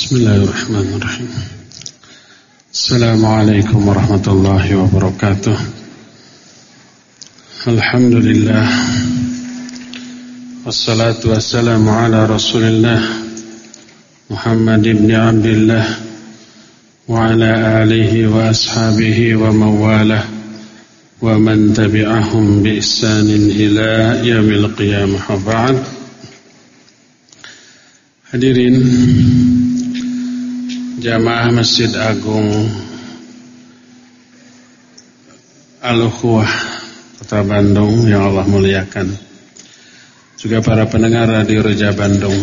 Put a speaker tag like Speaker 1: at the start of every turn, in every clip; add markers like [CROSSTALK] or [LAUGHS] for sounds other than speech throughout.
Speaker 1: بسم الله الرحمن الرحيم. السلام عليكم ورحمة الله وبركاته. الحمد لله. والصلاة والسلام على رسول الله محمد بن عبد الله وعلى آله وأصحابه ومن ومن تبعهم بإحسان إلى يوم القيامة. وبعد. Hadirin Jamaah Masjid Agung Al-Ukhuwah Kota Bandung yang Allah muliakan. Juga para pendengar Radio Reja Bandung.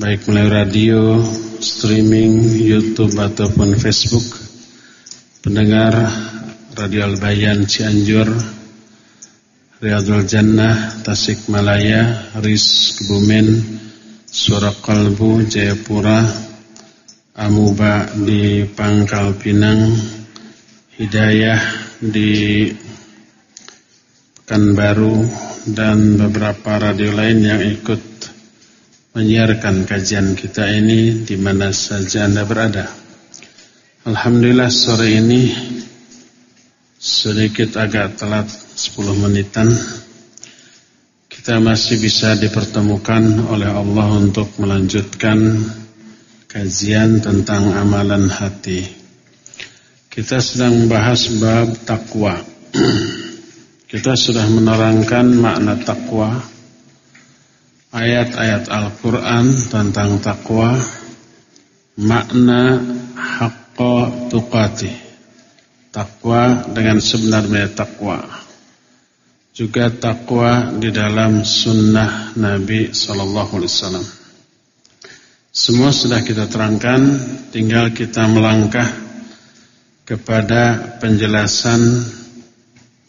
Speaker 1: Baik melalui radio, streaming, Youtube ataupun Facebook. Pendengar Radio Al-Bayan Cianjur Riyadul Jannah, Tasikmalaya, Ris Kebumen, Suara Kalbu, Jayapura, Amuba di Pangkal Pinang, Hidayah di Pekanbaru dan beberapa radio lain yang ikut menyiarkan kajian kita ini di mana saja Anda berada. Alhamdulillah sore ini sedikit agak telat 10 menitan kita masih bisa dipertemukan oleh Allah untuk melanjutkan kajian tentang amalan hati. Kita sedang membahas bab takwa. [CLEARS THROAT] Kita sudah menerangkan makna takwa, ayat-ayat Al-Quran tentang takwa, makna haqqa tuqati takwa dengan sebenarnya takwa. Juga takwa di dalam sunnah Nabi Sallallahu Alaihi Wasallam. Semua sudah kita terangkan, tinggal kita melangkah kepada penjelasan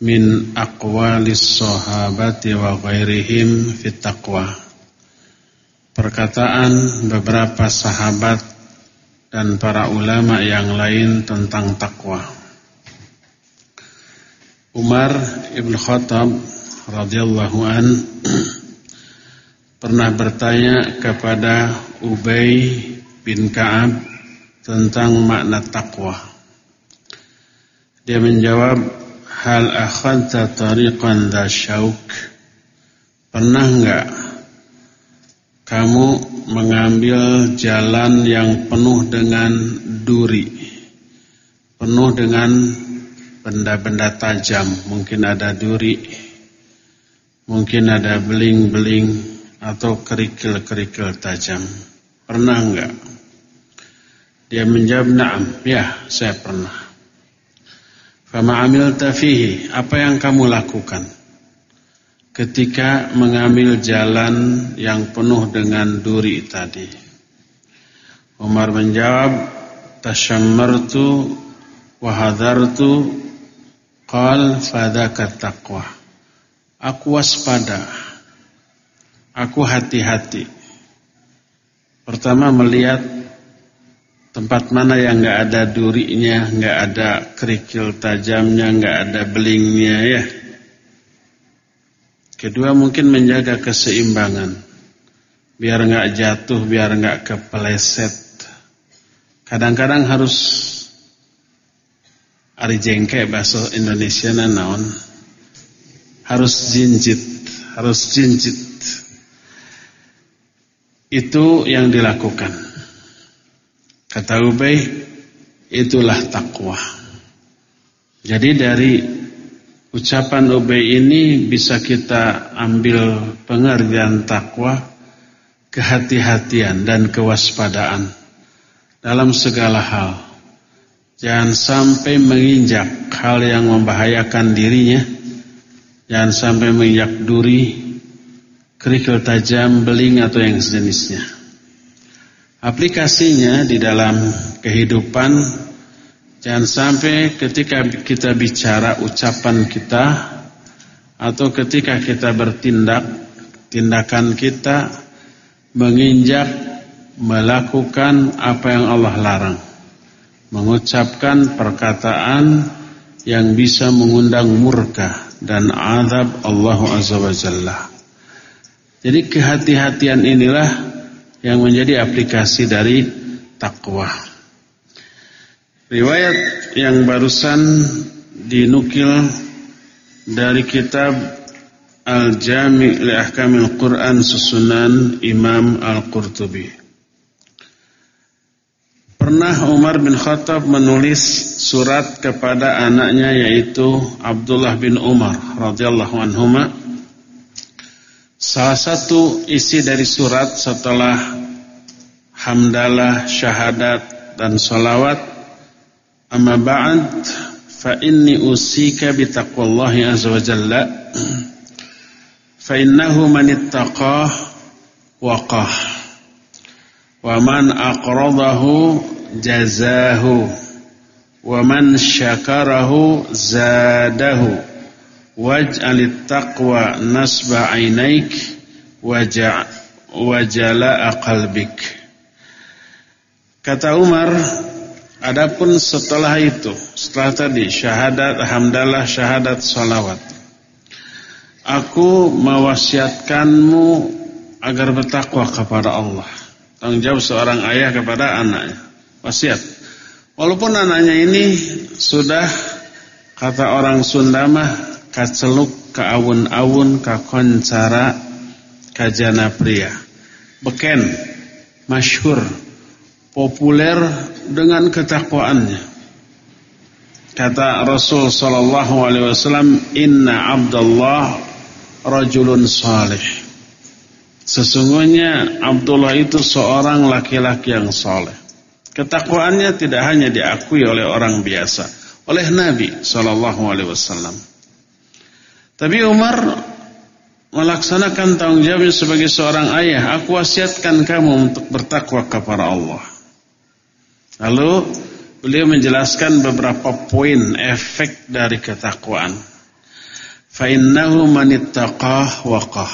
Speaker 1: min aqwalis sahabati wa ghairihim fit taqwa. Perkataan beberapa sahabat dan para ulama yang lain tentang takwa. Umar Ibn Khattab radhiyallahu an [CLEARS THROAT] pernah bertanya kepada Ubay bin Ka'ab tentang makna takwa. Dia menjawab, "Hal akhadta tariqan dha syauk?" Pernah enggak kamu mengambil jalan yang penuh dengan duri, penuh dengan benda-benda tajam, mungkin ada duri, mungkin ada beling-beling atau kerikil-kerikil tajam. Pernah enggak? Dia menjawab, "Na'am." Ya, saya pernah. Fama amilta fihi? Apa yang kamu lakukan? Ketika mengambil jalan yang penuh dengan duri tadi. Umar menjawab, "Tashammartu wa hadartu Qal fadaka taqwa. Aku waspada. Aku hati-hati. Pertama melihat tempat mana yang enggak ada durinya, enggak ada kerikil tajamnya, enggak ada belingnya ya. Kedua mungkin menjaga keseimbangan. Biar enggak jatuh, biar enggak kepeleset. Kadang-kadang harus Ari jengke bahasa Indonesia naon harus jinjit, harus jinjit. Itu yang dilakukan. Kata Ubay, itulah takwa. Jadi dari ucapan Ubay ini bisa kita ambil pengertian takwa, kehati-hatian dan kewaspadaan dalam segala hal. Jangan sampai menginjak hal yang membahayakan dirinya. Jangan sampai menginjak duri, kerikil tajam, beling atau yang sejenisnya. Aplikasinya di dalam kehidupan jangan sampai ketika kita bicara ucapan kita atau ketika kita bertindak tindakan kita menginjak melakukan apa yang Allah larang mengucapkan perkataan yang bisa mengundang murka dan azab Allah Azza wa Jalla. Jadi kehati-hatian inilah yang menjadi aplikasi dari takwa. Riwayat yang barusan dinukil dari kitab Al-Jami' li Ahkamil Quran susunan Imam Al-Qurtubi. Pernah Umar bin Khattab menulis surat kepada anaknya yaitu Abdullah bin Umar radhiyallahu anhuma. Salah satu isi dari surat setelah hamdalah, syahadat dan salawat amma ba'd fa inni usika bi taqwallahi azza wa jalla. Fa innahu man ittaqah waqah. Wa man aqradahu jazahu wa man syakarahu zadahu waj'alit taqwa nasba ainaik wajala qalbik kata Umar adapun setelah itu setelah tadi syahadat hamdalah syahadat salawat aku mewasiatkanmu agar bertakwa kepada Allah. Tanggung jawab seorang ayah kepada anaknya wasiat. Walaupun anaknya ini sudah kata orang Sunda mah kaceluk ka awun-awun ka koncara kajana pria. Beken, masyhur, populer dengan ketakwaannya. Kata Rasul sallallahu alaihi wasallam, "Inna Abdullah rajulun salih." Sesungguhnya Abdullah itu seorang laki-laki yang saleh. Ketakwaannya tidak hanya diakui oleh orang biasa, oleh Nabi Shallallahu Alaihi Wasallam. Tapi Umar melaksanakan tanggung jawabnya sebagai seorang ayah. Aku wasiatkan kamu untuk bertakwa kepada Allah. Lalu beliau menjelaskan beberapa poin efek dari ketakwaan. Fa'innahu manittaqah waqah.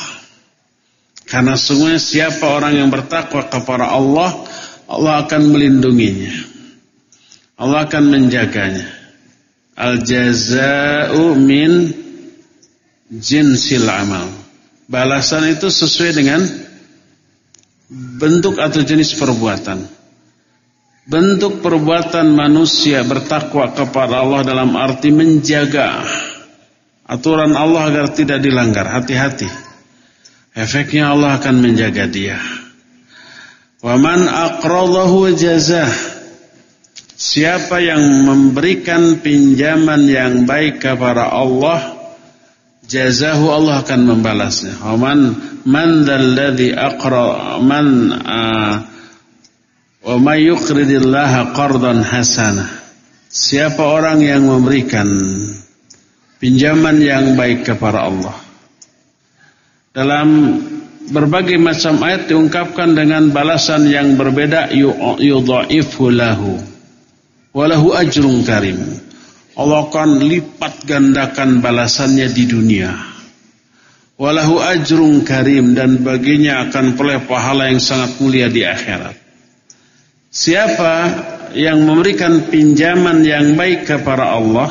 Speaker 1: Karena sungguh siapa orang yang bertakwa kepada Allah, Allah akan melindunginya. Allah akan menjaganya. Al jazau min jinsil amal. Balasan itu sesuai dengan bentuk atau jenis perbuatan. Bentuk perbuatan manusia bertakwa kepada Allah dalam arti menjaga aturan Allah agar tidak dilanggar. Hati-hati. Efeknya Allah akan menjaga dia. Waman aqradahu jazah. Siapa yang memberikan pinjaman yang baik kepada Allah, jazahu Allah akan membalasnya. Waman man dzalladzi aqra man wa may yuqridillaha qardan hasanah. Siapa orang yang memberikan pinjaman yang baik kepada Allah. Dalam berbagai macam ayat diungkapkan dengan balasan yang berbeda yudha'ifu lahu walahu ajrun karim. Allah akan lipat gandakan balasannya di dunia. Walahu ajrun karim dan baginya akan peroleh pahala yang sangat mulia di akhirat. Siapa yang memberikan pinjaman yang baik kepada Allah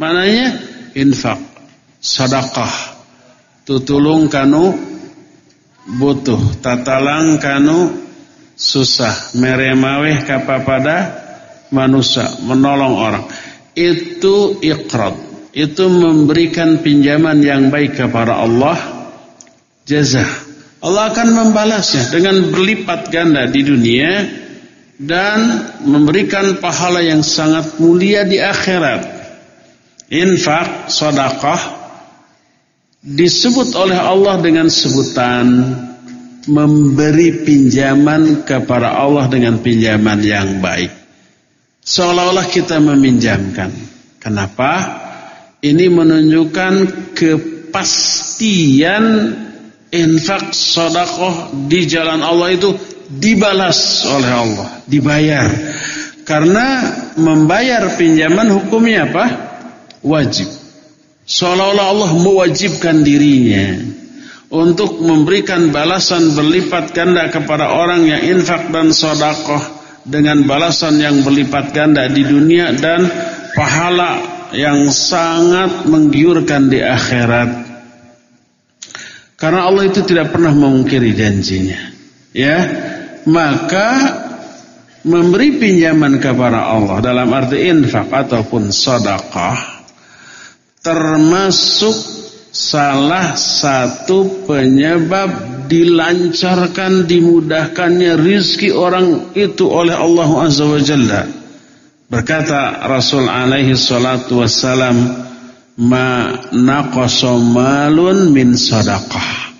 Speaker 1: maknanya infak sedekah tutulung kanu butuh tatalang kanu susah. Meremaweh kapapada manusia menolong orang. Itu iqrad. Itu memberikan pinjaman yang baik kepada Allah. Jazah. Allah akan membalasnya dengan berlipat ganda di dunia dan memberikan pahala yang sangat mulia di akhirat. Infak sedekah disebut oleh Allah dengan sebutan memberi pinjaman kepada Allah dengan pinjaman yang baik. Seolah-olah kita meminjamkan. Kenapa? Ini menunjukkan kepastian infak sodakoh di jalan Allah itu dibalas oleh Allah, dibayar. Karena membayar pinjaman hukumnya apa? Wajib. Seolah-olah Allah mewajibkan dirinya untuk memberikan balasan berlipat ganda kepada orang yang infak dan sodakoh dengan balasan yang berlipat ganda di dunia dan pahala yang sangat menggiurkan di akhirat. Karena Allah itu tidak pernah memungkiri janjinya. Ya, maka memberi pinjaman kepada Allah dalam arti infak ataupun sedekah termasuk salah satu penyebab dilancarkan dimudahkannya rizki orang itu oleh Allah Azza wa Jalla. Berkata Rasul alaihi salatu wassalam ma naqasa min sadaqah.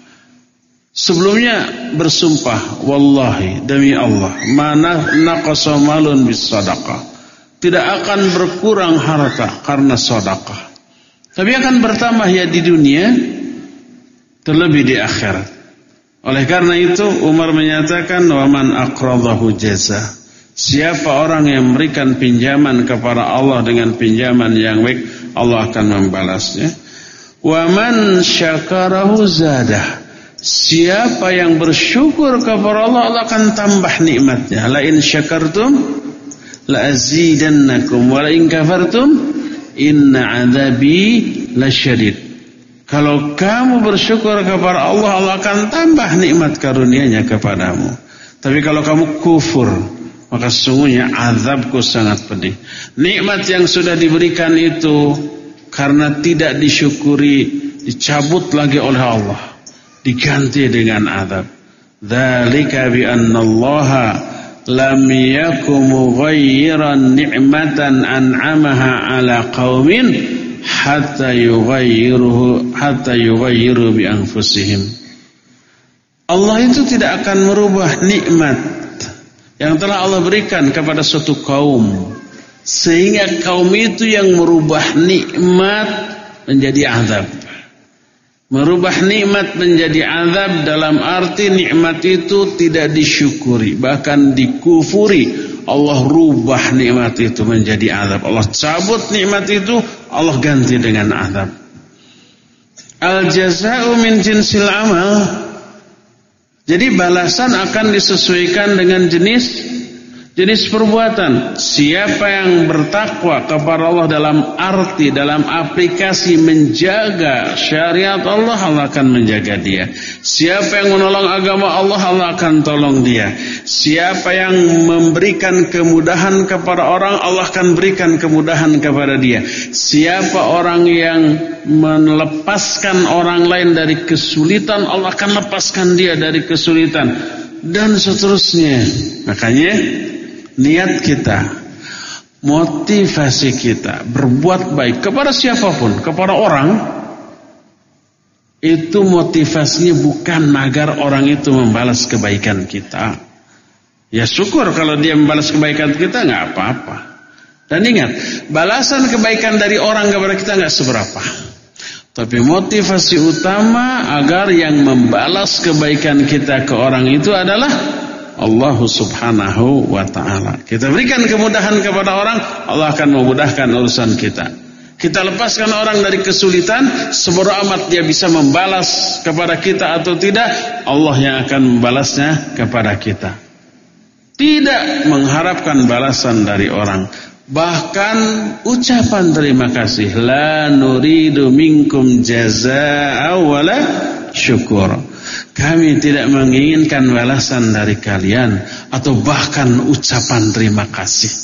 Speaker 1: Sebelumnya bersumpah wallahi demi Allah mana naqasa malun bis sadaqah. Tidak akan berkurang harta karena sedekah tapi akan bertambah ya di dunia terlebih di akhirat. Oleh karena itu Umar menyatakan waman aqradahu jaza siapa orang yang memberikan pinjaman kepada Allah dengan pinjaman yang baik Allah akan membalasnya. Waman syakarahu zadah. Siapa yang bersyukur kepada Allah Allah akan tambah nikmatnya. La in syakartum la azidannakum wa la in kafartum inna adzabi lasyadid. Kalau kamu bersyukur kepada Allah Allah akan tambah nikmat karunia-Nya kepadamu. Tapi kalau kamu kufur maka sungguhnya azabku sangat pedih. Nikmat yang sudah diberikan itu karena tidak disyukuri dicabut lagi oleh Allah diganti dengan adab. Dzalika bi anna Allah lam yakum mughayyiran ni'matan an'amaha ala qaumin hatta yughayyiruhu hatta yughayyiru bi anfusihim. Allah itu tidak akan merubah nikmat yang telah Allah berikan kepada suatu kaum sehingga kaum itu yang merubah nikmat menjadi azab. Merubah nikmat menjadi azab dalam arti nikmat itu tidak disyukuri, bahkan dikufuri. Allah rubah nikmat itu menjadi azab. Allah cabut nikmat itu, Allah ganti dengan azab. Al jaza'u min jinsil amal. Jadi balasan akan disesuaikan dengan jenis jenis perbuatan. Siapa yang bertakwa kepada Allah dalam arti, dalam aplikasi menjaga syariat Allah, Allah akan menjaga dia. Siapa yang menolong agama Allah, Allah akan tolong dia. Siapa yang memberikan kemudahan kepada orang, Allah akan berikan kemudahan kepada dia. Siapa orang yang melepaskan orang lain dari kesulitan, Allah akan lepaskan dia dari kesulitan. Dan seterusnya. Makanya niat kita, motivasi kita berbuat baik kepada siapa pun, kepada orang itu motivasinya bukan agar orang itu membalas kebaikan kita. Ya syukur kalau dia membalas kebaikan kita nggak apa-apa. Dan ingat, balasan kebaikan dari orang kepada kita nggak seberapa. Tapi motivasi utama agar yang membalas kebaikan kita ke orang itu adalah Allah subhanahu wa ta'ala. Kita berikan kemudahan kepada orang Allah akan memudahkan urusan kita. Kita lepaskan orang dari kesulitan Sebodoh amat dia bisa membalas kepada kita atau tidak Allah yang akan membalasnya kepada kita. Tidak mengharapkan balasan dari orang. Bahkan ucapan terima kasih La nuridu minkum jaza'a wala syukur kami tidak menginginkan balasan dari kalian atau bahkan ucapan terima kasih.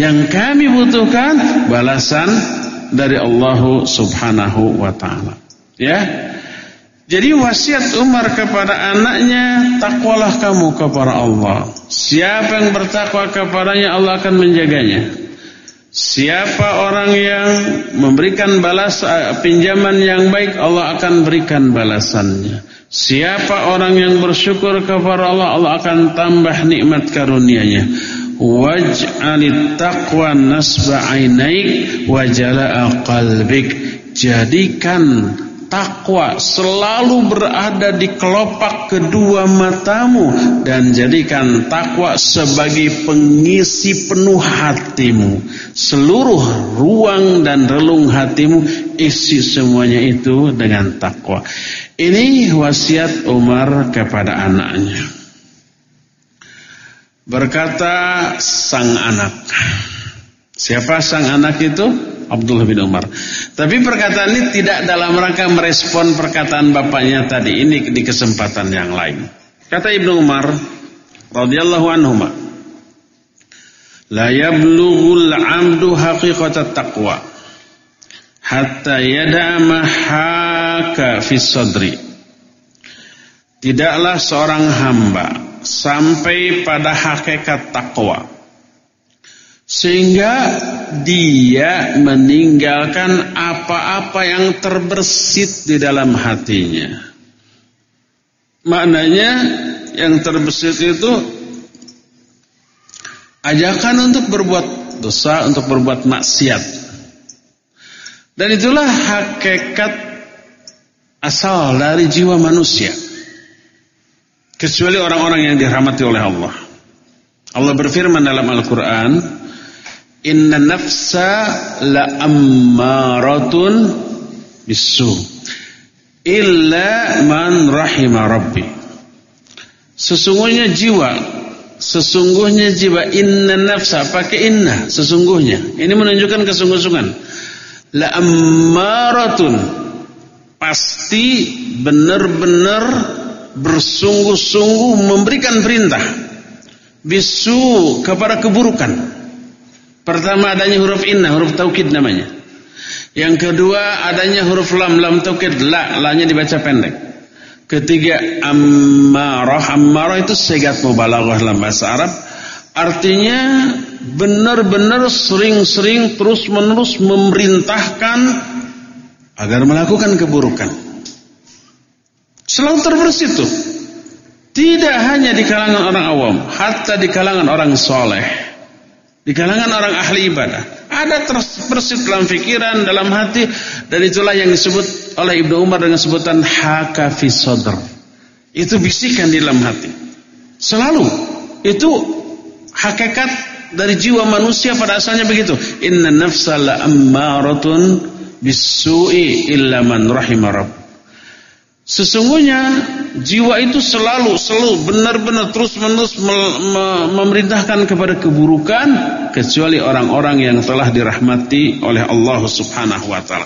Speaker 1: Yang kami butuhkan balasan dari Allah Subhanahu wa taala. Ya. Jadi wasiat Umar kepada anaknya, takwalah kamu kepada Allah. Siapa yang bertakwa kepadanya Allah akan menjaganya. Siapa orang yang memberikan balas eh, pinjaman yang baik Allah akan berikan balasannya. Siapa orang yang bersyukur kepada Allah Allah akan tambah nikmat karunia-Nya. Waj'alit taqwa nasba ainaik wa jala'a qalbik. Jadikan takwa selalu berada di kelopak kedua matamu dan jadikan takwa sebagai pengisi penuh hatimu. Seluruh ruang dan relung hatimu isi semuanya itu dengan takwa. Ini wasiat Umar kepada anaknya. Berkata sang anak. Siapa sang anak itu? Abdullah bin Umar. Tapi perkataan ini tidak dalam rangka merespon perkataan bapaknya tadi. Ini di kesempatan yang lain. Kata Ibnu Umar, radhiyallahu anhuma la yablughul 'abdu haqiqatat taqwa hatta yada'a mahaka fi sadri tidaklah seorang hamba sampai pada hakikat takwa sehingga dia meninggalkan apa-apa yang terbersit di dalam hatinya maknanya yang terbersit itu ajakan untuk berbuat dosa, untuk berbuat maksiat. Dan itulah hakikat asal dari jiwa manusia. Kecuali orang-orang yang dirahmati oleh Allah. Allah berfirman dalam Al-Quran, Inna nafsa la ammaratun bisu illa man rahima rabbi. Sesungguhnya jiwa Sesungguhnya jiwa inna nafsa pakai inna sesungguhnya. Ini menunjukkan kesungguh-sungguhan. La ammaratun pasti benar-benar bersungguh-sungguh memberikan perintah bisu kepada keburukan. Pertama adanya huruf inna, huruf taukid namanya. Yang kedua adanya huruf lam, lam taukid la, la-nya dibaca pendek. Ketiga ammarah, ammarah itu segat mubalaghah dalam bahasa Arab. Artinya benar-benar sering-sering terus-menerus memerintahkan agar melakukan keburukan. Selalu terbersit itu. Tidak hanya di kalangan orang awam, hatta di kalangan orang soleh. Di kalangan orang ahli ibadah. Ada terbersit dalam fikiran, dalam hati. Dan itulah yang disebut oleh Ibnu Umar dengan sebutan haka fi. Itu bisikan di dalam hati. Selalu. Itu hakikat dari jiwa manusia pada asalnya begitu. Inna nafsa la ammaratun bisu'i illa man rahimah Sesungguhnya jiwa itu selalu selalu benar-benar terus-menerus memerintahkan kepada keburukan kecuali orang-orang yang telah dirahmati oleh Allah Subhanahu wa taala.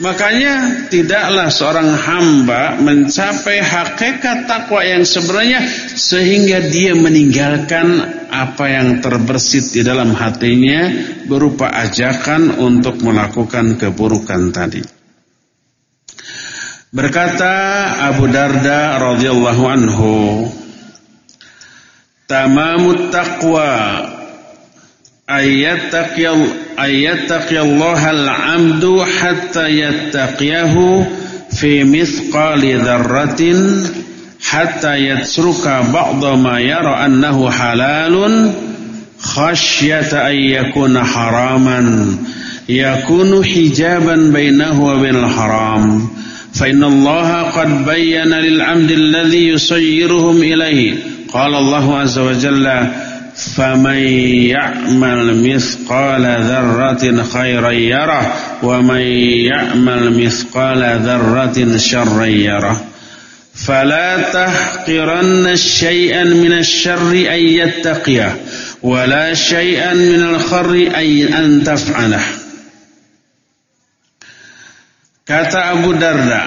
Speaker 1: Makanya tidaklah seorang hamba mencapai hakikat takwa yang sebenarnya sehingga dia meninggalkan apa yang terbersit di dalam hatinya berupa ajakan untuk melakukan keburukan tadi. Berkata Abu Darda radhiyallahu anhu, "Tamamut taqwa ayyattaqiyal ayyattaqiyallahal 'amdu hatta yattaqiyahu fi mithqali dzarratin hatta yatsruka ba'dha ma yara annahu halalun khasyata an yakuna haraman yakunu hijaban bainahu wa bainal haram." فإن الله قد بين للعبد الذي يصيرهم إليه. قال الله عز وجل فمن يعمل مثقال ذرة خيرا يره ومن يعمل مثقال ذرة شرا يره. فلا تحقرن شيئا من الشر أن يتقيه ولا شيئا من الخر أن تفعله. Kata Abu Darda,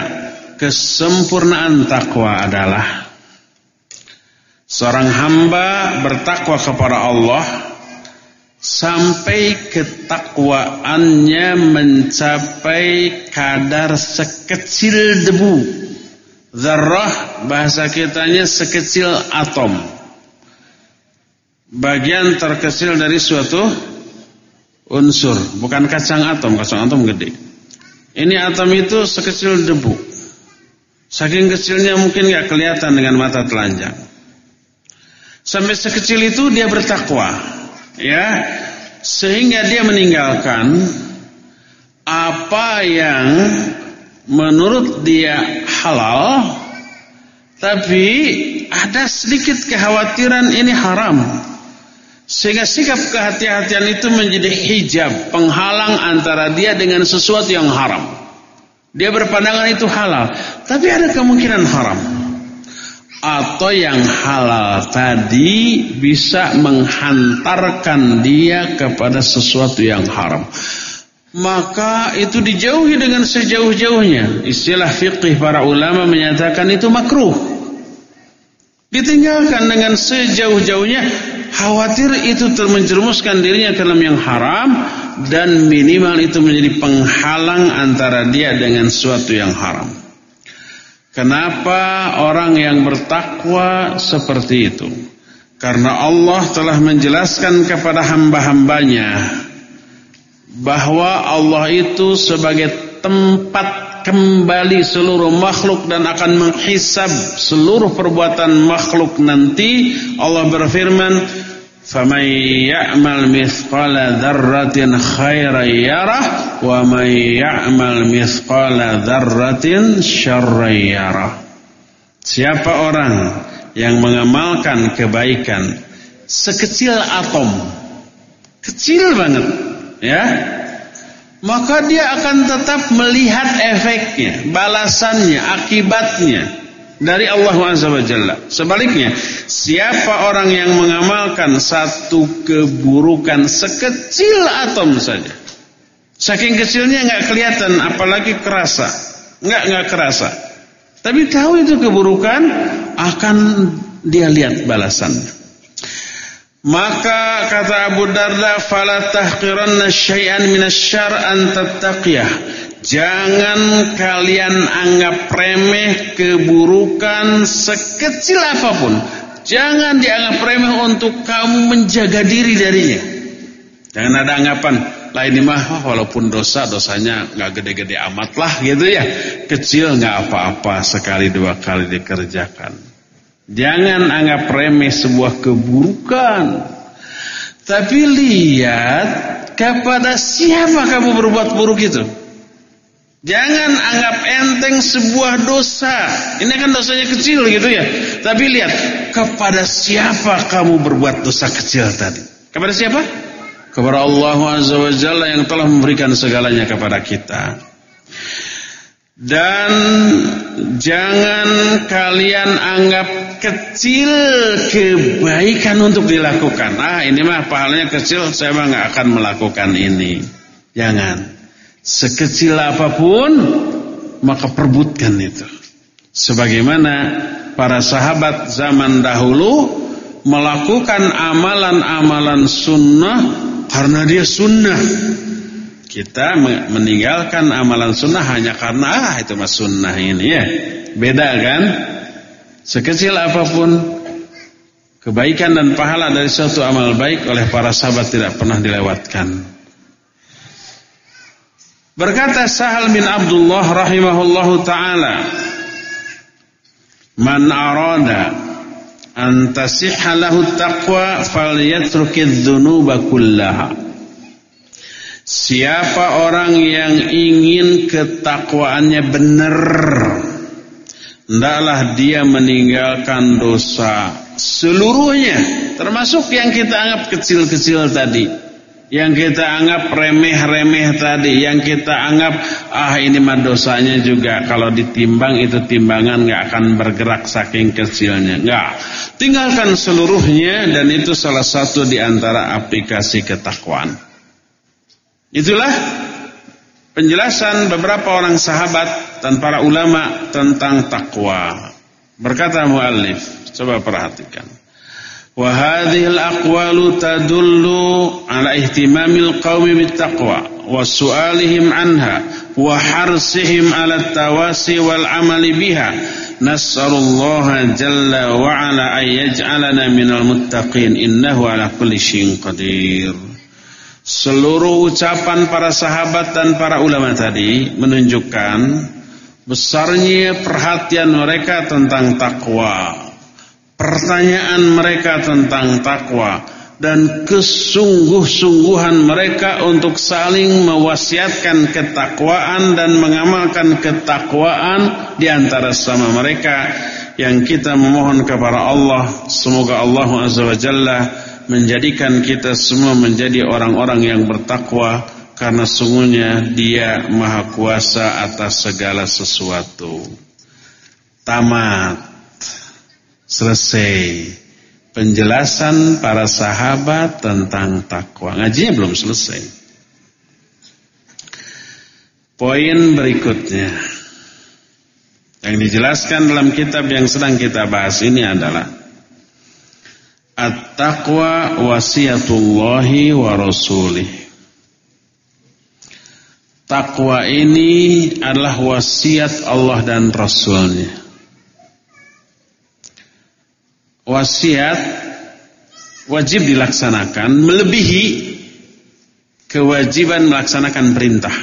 Speaker 1: kesempurnaan takwa adalah seorang hamba bertakwa kepada Allah sampai ketakwaannya mencapai kadar sekecil debu. Zarrah bahasa kitanya sekecil atom. Bagian terkecil dari suatu unsur, bukan kacang atom, kacang atom gede. Ini atom itu sekecil debu. Saking kecilnya mungkin nggak kelihatan dengan mata telanjang. Sampai sekecil itu dia bertakwa, ya, sehingga dia meninggalkan apa yang menurut dia halal, tapi ada sedikit kekhawatiran ini haram. Sehingga sikap kehati-hatian itu menjadi hijab, penghalang antara dia dengan sesuatu yang haram. Dia berpandangan itu halal, tapi ada kemungkinan haram. Atau yang halal tadi bisa menghantarkan dia kepada sesuatu yang haram. Maka itu dijauhi dengan sejauh-jauhnya. Istilah fiqih para ulama menyatakan itu makruh. Ditinggalkan dengan sejauh-jauhnya khawatir itu termenjerumuskan dirinya ke dalam yang haram dan minimal itu menjadi penghalang antara dia dengan suatu yang haram. Kenapa orang yang bertakwa seperti itu? Karena Allah telah menjelaskan kepada hamba-hambanya bahwa Allah itu sebagai tempat kembali seluruh makhluk dan akan menghisab seluruh perbuatan makhluk nanti Allah berfirman فَمَنْ يَعْمَلْ مِثْقَالَ ذَرَّةٍ خَيْرًا يَرَهُ وَمَنْ يَعْمَلْ مِثْقَالَ ذَرَّةٍ شَرًّا يَرَهُ Siapa orang yang mengamalkan kebaikan sekecil atom kecil banget ya maka dia akan tetap melihat efeknya, balasannya, akibatnya dari Allah Azza wa Jalla. Sebaliknya, siapa orang yang mengamalkan satu keburukan sekecil atom saja. Saking kecilnya nggak kelihatan, apalagi kerasa. Nggak nggak kerasa. Tapi tahu itu keburukan, akan dia lihat balasannya. Maka kata Abu Darda, "Fala tahqiranna syai'an minasyar an tattaqiyah." Jangan kalian anggap remeh keburukan sekecil apa pun. Jangan dianggap remeh untuk kamu menjaga diri darinya. Jangan ada anggapan, lah ini mah walaupun dosa dosanya nggak gede-gede amat lah gitu ya. Kecil nggak apa-apa sekali dua kali dikerjakan. Jangan anggap remeh sebuah keburukan. Tapi lihat kepada siapa kamu berbuat buruk itu. Jangan anggap enteng sebuah dosa. Ini kan dosanya kecil gitu ya. Tapi lihat kepada siapa kamu berbuat dosa kecil tadi. Kepada siapa? Kepada Allah Azza wa Jalla yang telah memberikan segalanya kepada kita. Dan jangan kalian anggap kecil kebaikan untuk dilakukan. Ah ini mah pahalanya kecil, saya mah nggak akan melakukan ini. Jangan. Sekecil apa pun, maka perbutkan itu. Sebagaimana para sahabat zaman dahulu melakukan amalan-amalan sunnah karena dia sunnah kita meninggalkan amalan sunnah hanya karena ah itu mas sunnah ini ya. Beda kan? Sekecil apa pun kebaikan dan pahala dari suatu amal baik oleh para sahabat tidak pernah dilewatkan. Berkata Sahal bin Abdullah rahimahullahu taala, "Man arada an tasihha lahu taqwa falyatrukiz dzunuba kullaha." Siapa orang yang ingin ketakwaannya benar Hendaklah dia meninggalkan dosa seluruhnya Termasuk yang kita anggap kecil-kecil tadi Yang kita anggap remeh-remeh tadi Yang kita anggap ah ini mah dosanya juga Kalau ditimbang itu timbangan gak akan bergerak saking kecilnya Enggak Tinggalkan seluruhnya dan itu salah satu di antara aplikasi ketakwaan Itulah penjelasan beberapa orang sahabat dan para ulama tentang takwa. Berkata muallif, coba perhatikan. Wa hadhihi al-aqwalu tadullu ala ihtimamil qaumi bittaqwa wa su'alihim anha wa harsihim ala tawasi wal amali biha. Nas'alullaha jalla wa ala an yaj'alana minal muttaqin innahu. Seluruh ucapan para sahabat dan para ulama tadi menunjukkan besarnya perhatian mereka tentang takwa, pertanyaan mereka tentang takwa dan kesungguh-sungguhan mereka untuk saling mewasiatkan ketakwaan dan mengamalkan ketakwaan di antara sama mereka yang kita memohon kepada Allah semoga Allah Azza wa Jalla menjadikan kita semua menjadi orang-orang yang bertakwa karena sungguhnya dia maha kuasa atas segala sesuatu. Tamat. Selesai. Penjelasan para sahabat tentang takwa. Ngajinya belum selesai. Poin berikutnya. Yang dijelaskan dalam kitab yang sedang kita bahas ini adalah At-taqwa wasiatullahi wa rasulih. Takwa ini adalah wasiat Allah dan Rasulnya. Wasiat wajib dilaksanakan melebihi kewajiban melaksanakan perintah.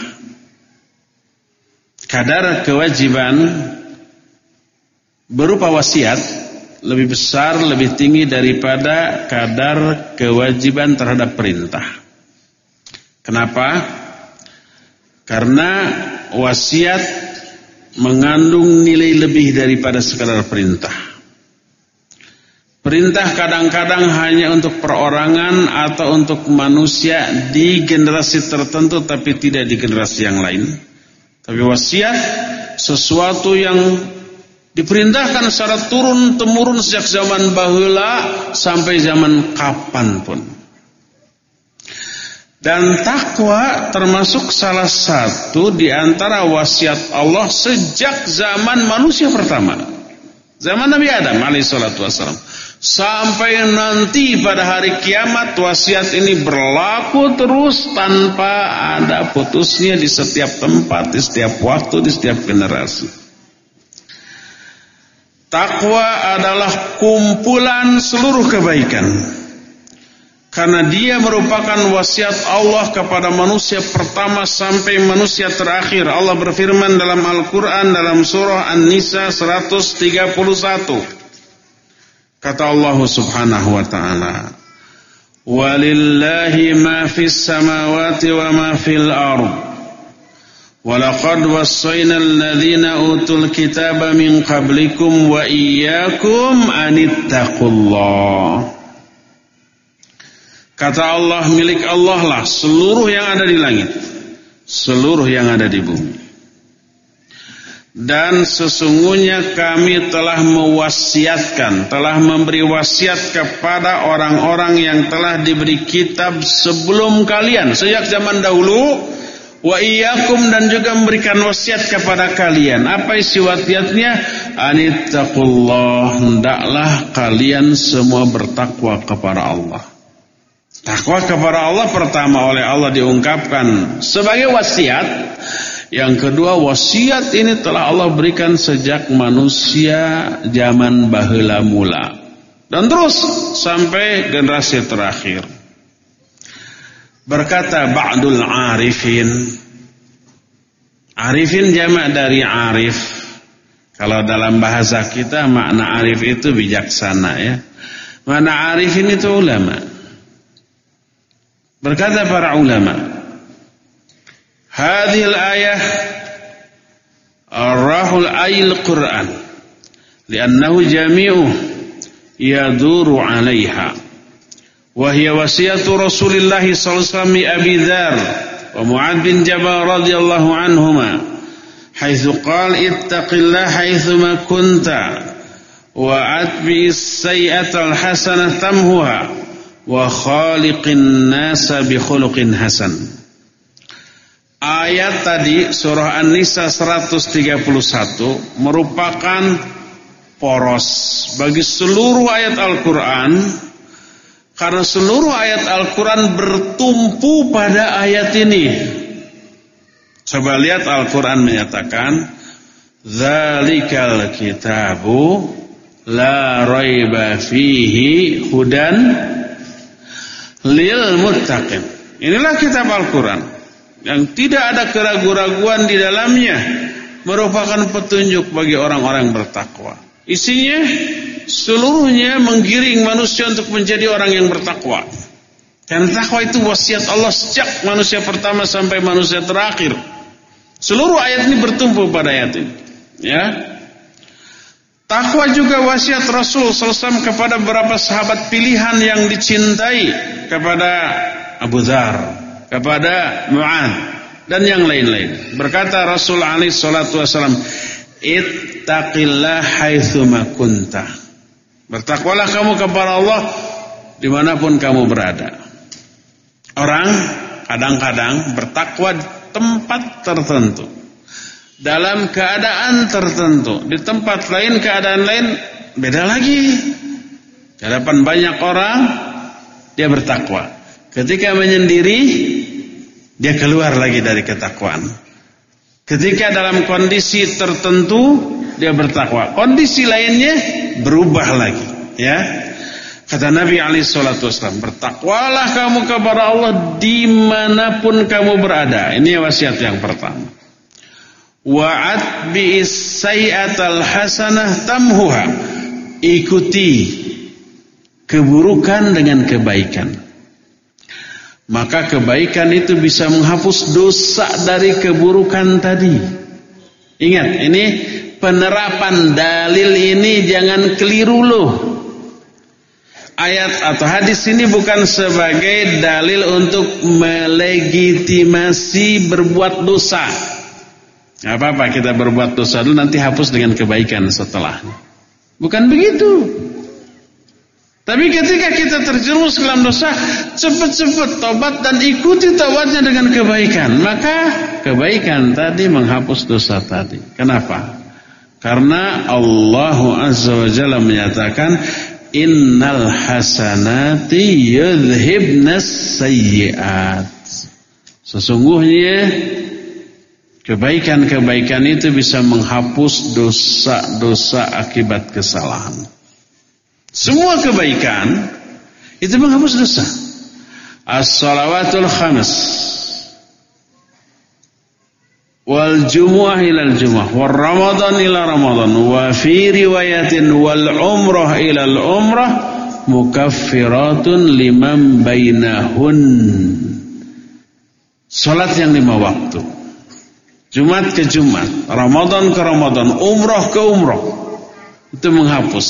Speaker 1: Kadar kewajiban berupa wasiat lebih besar, lebih tinggi daripada kadar kewajiban terhadap perintah. Kenapa? Karena wasiat mengandung nilai lebih daripada sekadar perintah. Perintah kadang-kadang hanya untuk perorangan atau untuk manusia di generasi tertentu tapi tidak di generasi yang lain. Tapi wasiat sesuatu yang Diperintahkan secara turun temurun sejak zaman bahula sampai zaman kapan pun. Dan takwa termasuk salah satu di antara wasiat Allah sejak zaman manusia pertama. Zaman Nabi Adam alaihissalatu wassalam. Sampai nanti pada hari kiamat wasiat ini berlaku terus tanpa ada putusnya di setiap tempat, di setiap waktu, di setiap generasi. Takwa adalah kumpulan seluruh kebaikan. Karena dia merupakan wasiat Allah kepada manusia pertama sampai manusia terakhir. Allah berfirman dalam Al-Quran dalam surah An-Nisa 131. Kata Allah subhanahu wa ta'ala. Walillahi ma fis samawati wa ma fil ardh. ولقد وصينا الذين أوتوا الكتاب من قبلكم وإياكم أن اتقوا الله Kata Allah milik Allah lah seluruh yang ada di langit Seluruh yang ada di bumi Dan sesungguhnya kami telah mewasiatkan Telah memberi wasiat kepada orang-orang yang telah diberi kitab sebelum kalian Sejak zaman dahulu wa iyyakum dan juga memberikan wasiat kepada kalian. Apa isi wasiatnya? Anittaqullah, hendaklah kalian semua bertakwa kepada Allah. Takwa kepada Allah pertama oleh Allah diungkapkan sebagai wasiat. Yang kedua wasiat ini telah Allah berikan sejak manusia zaman bahula mula. Dan terus sampai generasi terakhir. Berkata Ba'dul Arifin Arifin jamak dari arif Kalau dalam bahasa kita makna arif itu bijaksana ya Makna arifin itu ulama Berkata para ulama Hadhil ayah Arrahul ayil Quran Liannahu jami'uh Yaduru alaiha وهي وصية رسول الله صلى الله عليه وسلم أبي ذر ومعاذ بن جبل رضي الله عنهما حيث قال اتق الله حيثما كنت وأتبع السيئة الحسنة تمهها وخالق الناس بخلق حسن. Ayat tadi surah An-Nisa 131 merupakan poros bagi seluruh ayat Al-Quran karena seluruh ayat Al-Quran bertumpu pada ayat ini. Coba lihat Al-Quran menyatakan, Zalikal kitabu la raiba fihi hudan lil muttaqin. Inilah kitab Al-Quran yang tidak ada keraguan-raguan di dalamnya merupakan petunjuk bagi orang-orang bertakwa. Isinya seluruhnya menggiring manusia untuk menjadi orang yang bertakwa. Dan takwa itu wasiat Allah sejak manusia pertama sampai manusia terakhir. Seluruh ayat ini bertumpu pada ayat ini. Ya. Takwa juga wasiat Rasul SAW kepada beberapa sahabat pilihan yang dicintai kepada Abu Dhar, kepada Mu'ad dan yang lain-lain. Berkata Rasul alaihi salatu wasallam, "Ittaqillah haitsu kunta." Bertakwalah kamu kepada Allah di mana pun kamu berada. Orang kadang-kadang bertakwa tempat tertentu. dalam keadaan tertentu. Di tempat lain keadaan lain beda lagi. Di hadapan banyak orang dia bertakwa. Ketika menyendiri dia keluar lagi dari ketakwaan. Ketika dalam kondisi tertentu dia bertakwa. Kondisi lainnya berubah lagi, ya. Kata Nabi alaihi salatu wasallam, "Bertakwalah kamu kepada Allah di mana pun kamu berada." Ini wasiat yang pertama. Wa'at bi'is sayi'atal hasanah tamhuha. Ikuti keburukan dengan kebaikan. Maka kebaikan itu bisa menghapus dosa dari keburukan tadi. Ingat, ini penerapan dalil ini jangan keliru loh. Ayat atau hadis ini bukan sebagai dalil untuk melegitimasi berbuat dosa. Apa-apa kita berbuat dosa dulu nanti hapus dengan kebaikan setelahnya. Bukan begitu. Tapi ketika kita terjerumus dalam dosa, cepat-cepat tobat dan ikuti tobatnya dengan kebaikan. Maka kebaikan tadi menghapus dosa tadi. Kenapa? Karena Allah Azza wa Jalla menyatakan innal hasanati yudhibnas sayyiat. Sesungguhnya kebaikan-kebaikan itu bisa menghapus dosa-dosa akibat kesalahan. Semua kebaikan itu menghapus dosa. As-salawatul khams wal jumu'ah ilal jumu'ah. Wal ramadan ila ramadan. Wa fi riwayatin wal umrah ilal umrah mukaffiratun liman bainahun. Salat yang lima waktu. Jumat ke Jumat. Ramadan ke Ramadan. Umrah ke Umrah. Itu menghapus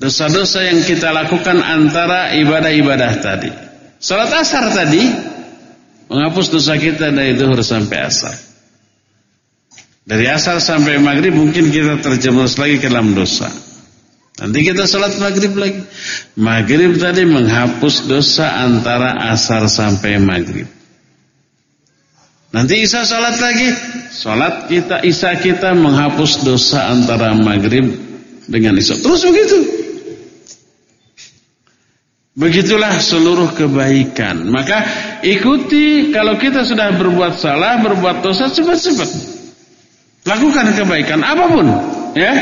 Speaker 1: Dosa-dosa yang kita lakukan antara ibadah-ibadah tadi. Salat asar tadi menghapus dosa kita dari duhur sampai asar. Dari asar sampai maghrib mungkin kita terjerumus lagi ke dalam dosa. Nanti kita salat maghrib lagi. Maghrib tadi menghapus dosa antara asar sampai maghrib. Nanti isya salat lagi. Salat kita, isya kita menghapus dosa antara maghrib dengan isya. Terus begitu. Begitulah seluruh kebaikan. Maka ikuti kalau kita sudah berbuat salah, berbuat dosa cepat-cepat. Lakukan kebaikan apa pun, ya.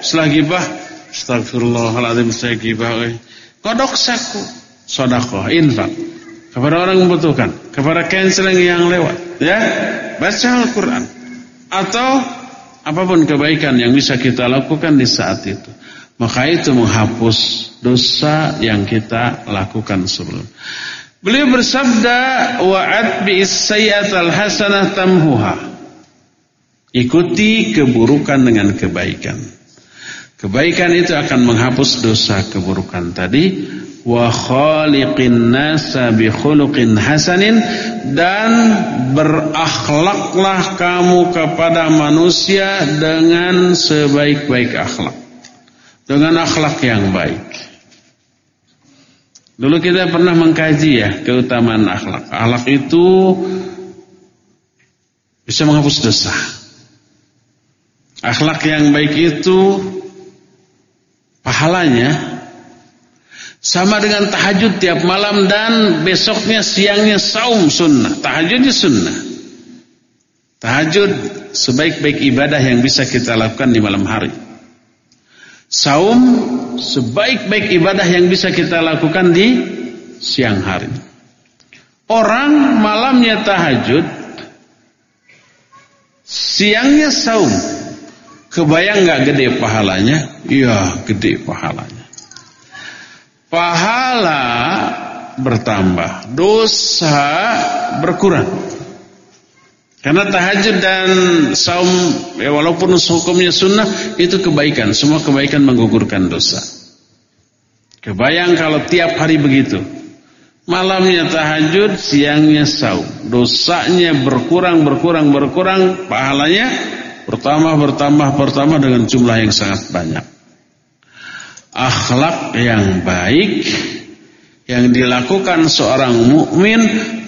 Speaker 1: Setelah gibah, astagfirullahaladzim saya gibah. Kodok saku, sodakoh, infak. Kepada orang membutuhkan, kepada canceling yang lewat, ya. Baca Al-Quran. Atau apa pun kebaikan yang bisa kita lakukan di saat itu. Maka itu menghapus dosa yang kita lakukan sebelum. Beliau bersabda wa'ad bi'is sayyatal hasanah tamhuha. Ikuti keburukan dengan kebaikan. Kebaikan itu akan menghapus dosa keburukan tadi wa khaliqin nasa bi khuluqin hasanin dan berakhlaklah kamu kepada manusia dengan sebaik-baik akhlak dengan akhlak yang baik. Dulu kita pernah mengkaji ya keutamaan akhlak. Akhlak itu bisa menghapus dosa. Akhlak yang baik itu pahalanya sama dengan tahajud tiap malam dan besoknya siangnya saum sunnah. Tahajudnya sunnah. Tahajud sebaik-baik ibadah yang bisa kita lakukan di malam hari. Saum sebaik-baik ibadah yang bisa kita lakukan di siang hari. Orang malamnya tahajud, siangnya saum. Kebayang nggak gede pahalanya? Iya, gede pahalanya. Pahala bertambah, dosa berkurang. Karena tahajud dan saum ya walaupun hukumnya sunnah itu kebaikan. Semua kebaikan menggugurkan dosa. Kebayang kalau tiap hari begitu. Malamnya tahajud, siangnya saum. Dosanya berkurang, berkurang, berkurang. Pahalanya bertambah, bertambah, bertambah dengan jumlah yang sangat banyak. Akhlak yang baik yang dilakukan seorang mukmin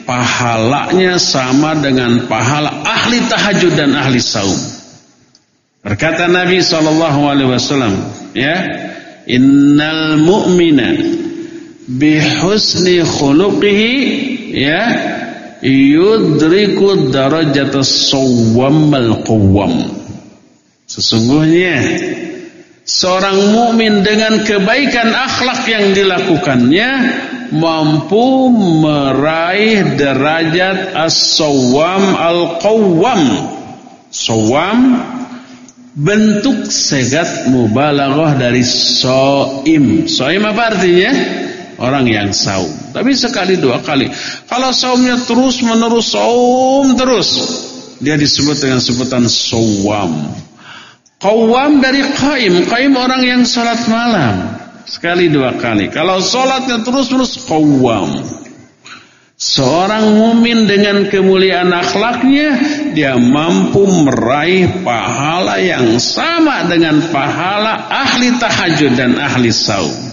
Speaker 1: pahalanya sama dengan pahala ahli tahajud dan ahli saum. Berkata Nabi sallallahu alaihi wasallam, ya, innal mu'mina bihusni khuluqihi ya yudriku darajatas sawwamal qawwam. Sesungguhnya seorang mukmin dengan kebaikan akhlak yang dilakukannya mampu meraih derajat as-sawwam al-qawwam. Sawwam bentuk segat mubalaghah dari soim. Soim apa artinya? Orang yang saum. Tapi sekali dua kali. Kalau saumnya terus menerus saum terus, dia disebut dengan sebutan sawam. Qawam dari qaim. Qaim orang yang salat malam. Sekali dua kali. Kalau salatnya terus-terus qawam. Seorang mumin dengan kemuliaan akhlaknya dia mampu meraih pahala yang sama dengan pahala ahli tahajud dan ahli saum.